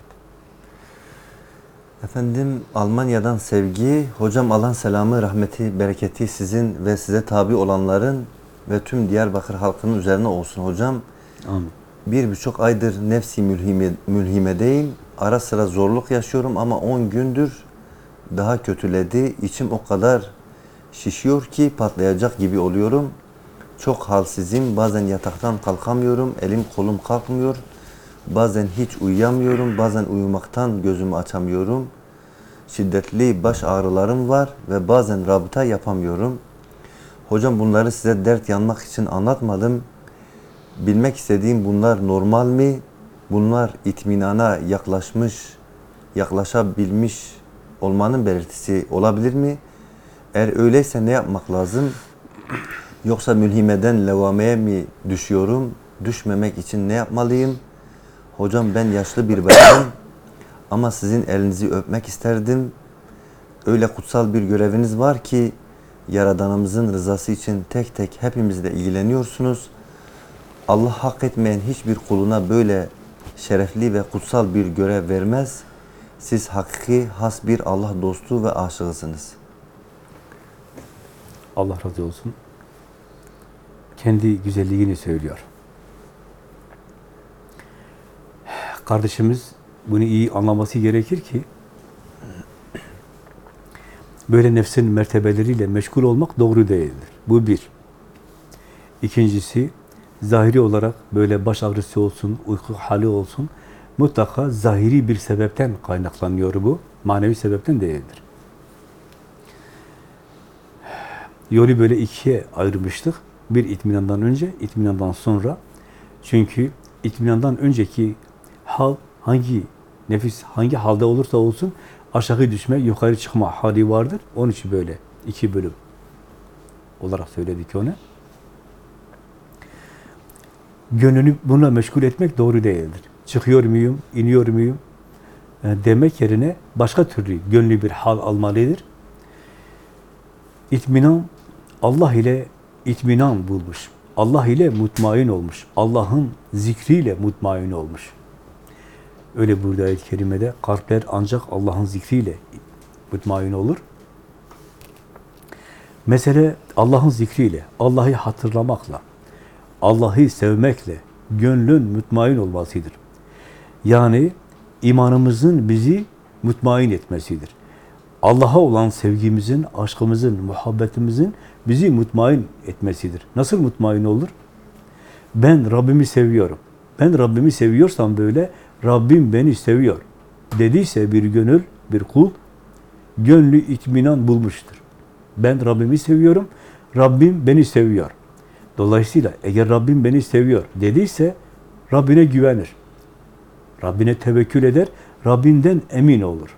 Efendim Almanya'dan sevgi, hocam alan selamı, rahmeti, bereketi sizin ve size tabi olanların ve tüm Diyarbakır halkının üzerine olsun hocam. Amin. Bir buçuk aydır nefsi mülhime, mülhimedeyim. Ara sıra zorluk yaşıyorum ama 10 gündür daha kötüledi. İçim o kadar şişiyor ki patlayacak gibi oluyorum. Çok halsizim. Bazen yataktan kalkamıyorum. Elim kolum kalkmıyor. Bazen hiç uyuyamıyorum. Bazen uyumaktan gözümü açamıyorum. Şiddetli baş ağrılarım var ve bazen rabıta yapamıyorum. Hocam bunları size dert yanmak için anlatmadım. Bilmek istediğim bunlar normal mi? Bunlar itminana yaklaşmış yaklaşabilmiş olmanın belirtisi olabilir mi? Eğer öyleyse ne yapmak lazım? Yoksa mülhimeden levameye mi düşüyorum? Düşmemek için ne yapmalıyım? Hocam ben yaşlı bir bayanım ama sizin elinizi öpmek isterdim. Öyle kutsal bir göreviniz var ki Yaradanımızın rızası için tek tek hepimizle ilgileniyorsunuz. Allah hak etmeyen hiçbir kuluna böyle şerefli ve kutsal bir görev vermez. Siz hakiki has bir Allah dostu ve aşığısınız. Allah razı olsun. Kendi güzelliğini söylüyor. Kardeşimiz bunu iyi anlaması gerekir ki böyle nefsin mertebeleriyle meşgul olmak doğru değildir. Bu bir. İkincisi, zahiri olarak böyle baş ağrısı olsun, uyku hali olsun, mutlaka zahiri bir sebepten kaynaklanıyor bu. Manevi sebepten değildir. Yolu böyle ikiye ayırmıştık. Bir itminandan önce, itminandan sonra. Çünkü itminandan önceki hal hangi nefis hangi halde olursa olsun aşağı düşme, yukarı çıkma hali vardır. Onun için böyle iki bölüm olarak söyledik onu. Gönlünü bununla meşgul etmek doğru değildir. Çıkıyor muyum, iniyor muyum e, demek yerine başka türlü gönlü bir hal almalıdır. İtminan, Allah ile itminan bulmuş. Allah ile mutmain olmuş. Allah'ın zikriyle mutmain olmuş. Öyle burada ayet-i kerimede kalpler ancak Allah'ın zikriyle mutmain olur. Mesele Allah'ın zikriyle, Allah'ı hatırlamakla, Allah'ı sevmekle gönlün mutmain olmasıdır. Yani imanımızın bizi mutmain etmesidir. Allah'a olan sevgimizin, aşkımızın, muhabbetimizin bizi mutmain etmesidir. Nasıl mutmain olur? Ben Rabbimi seviyorum. Ben Rabbimi seviyorsam böyle, Rabbim beni seviyor dediyse bir gönül, bir kul, gönlü itminan bulmuştur. Ben Rabbimi seviyorum, Rabbim beni seviyor. Dolayısıyla eğer Rabbim beni seviyor dediyse, Rabbine güvenir. Rabbine tevekkül eder, Rabbinden emin olur.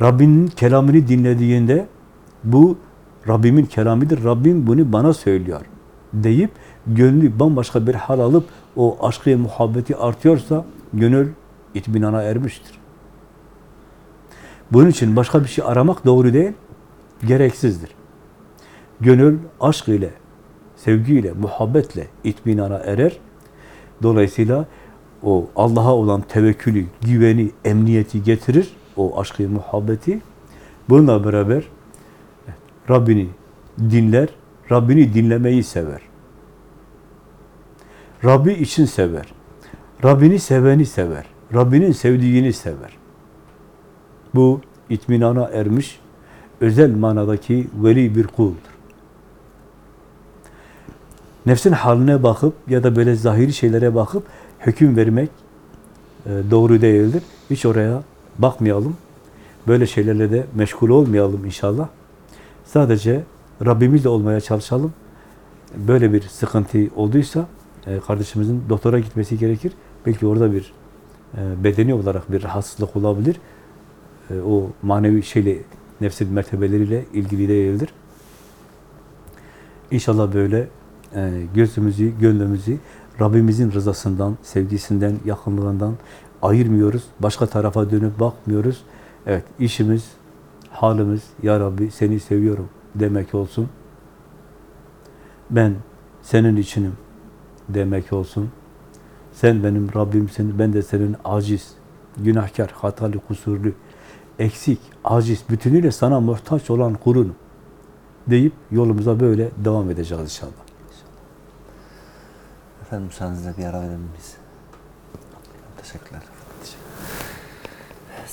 Rabbinin kelamını dinlediğinde bu Rabbimin kelamidir, Rabbim bunu bana söylüyor deyip gönlü bambaşka bir hal alıp o aşkı, muhabbeti artıyorsa gönül itminana ermiştir. Bunun için başka bir şey aramak doğru değil, gereksizdir. Gönül aşk ile, sevgiyle, muhabbetle itminana erer. Dolayısıyla o Allah'a olan tevekkülü, güveni, emniyeti getirir. O aşkı, muhabbeti. Bununla beraber Rabbini dinler, Rabbini dinlemeyi sever. Rabbi için sever. Rabbini seveni sever. Rabbinin sevdiğini sever. Bu itminana ermiş, özel manadaki veli bir kuldur. Nefsin haline bakıp ya da böyle zahiri şeylere bakıp hüküm vermek e, doğru değildir. Hiç oraya bakmayalım. Böyle şeylerle de meşgul olmayalım inşallah. Sadece Rabbimizle olmaya çalışalım. Böyle bir sıkıntı olduysa e, kardeşimizin doktora gitmesi gerekir. Belki orada bir e, bedeni olarak bir rahatsızlık olabilir. E, o manevi şeyle, nefsin mertebeleriyle ilgili değildir. İnşallah böyle gözümüzü, gönlümüzü Rabbimizin rızasından, sevgisinden, yakınlığından ayırmıyoruz. Başka tarafa dönüp bakmıyoruz. Evet, işimiz, halimiz, Ya Rabbi seni seviyorum demek olsun. Ben senin içinim demek olsun. Sen benim Rabbimsin, ben de senin aciz, günahkar, hatalı, kusurlu, eksik, aciz, bütünüyle sana muhtaç olan kulunum deyip yolumuza böyle devam edeceğiz inşallah. Efendim müsaadenizle bir ara verelim biz. Teşekkürler.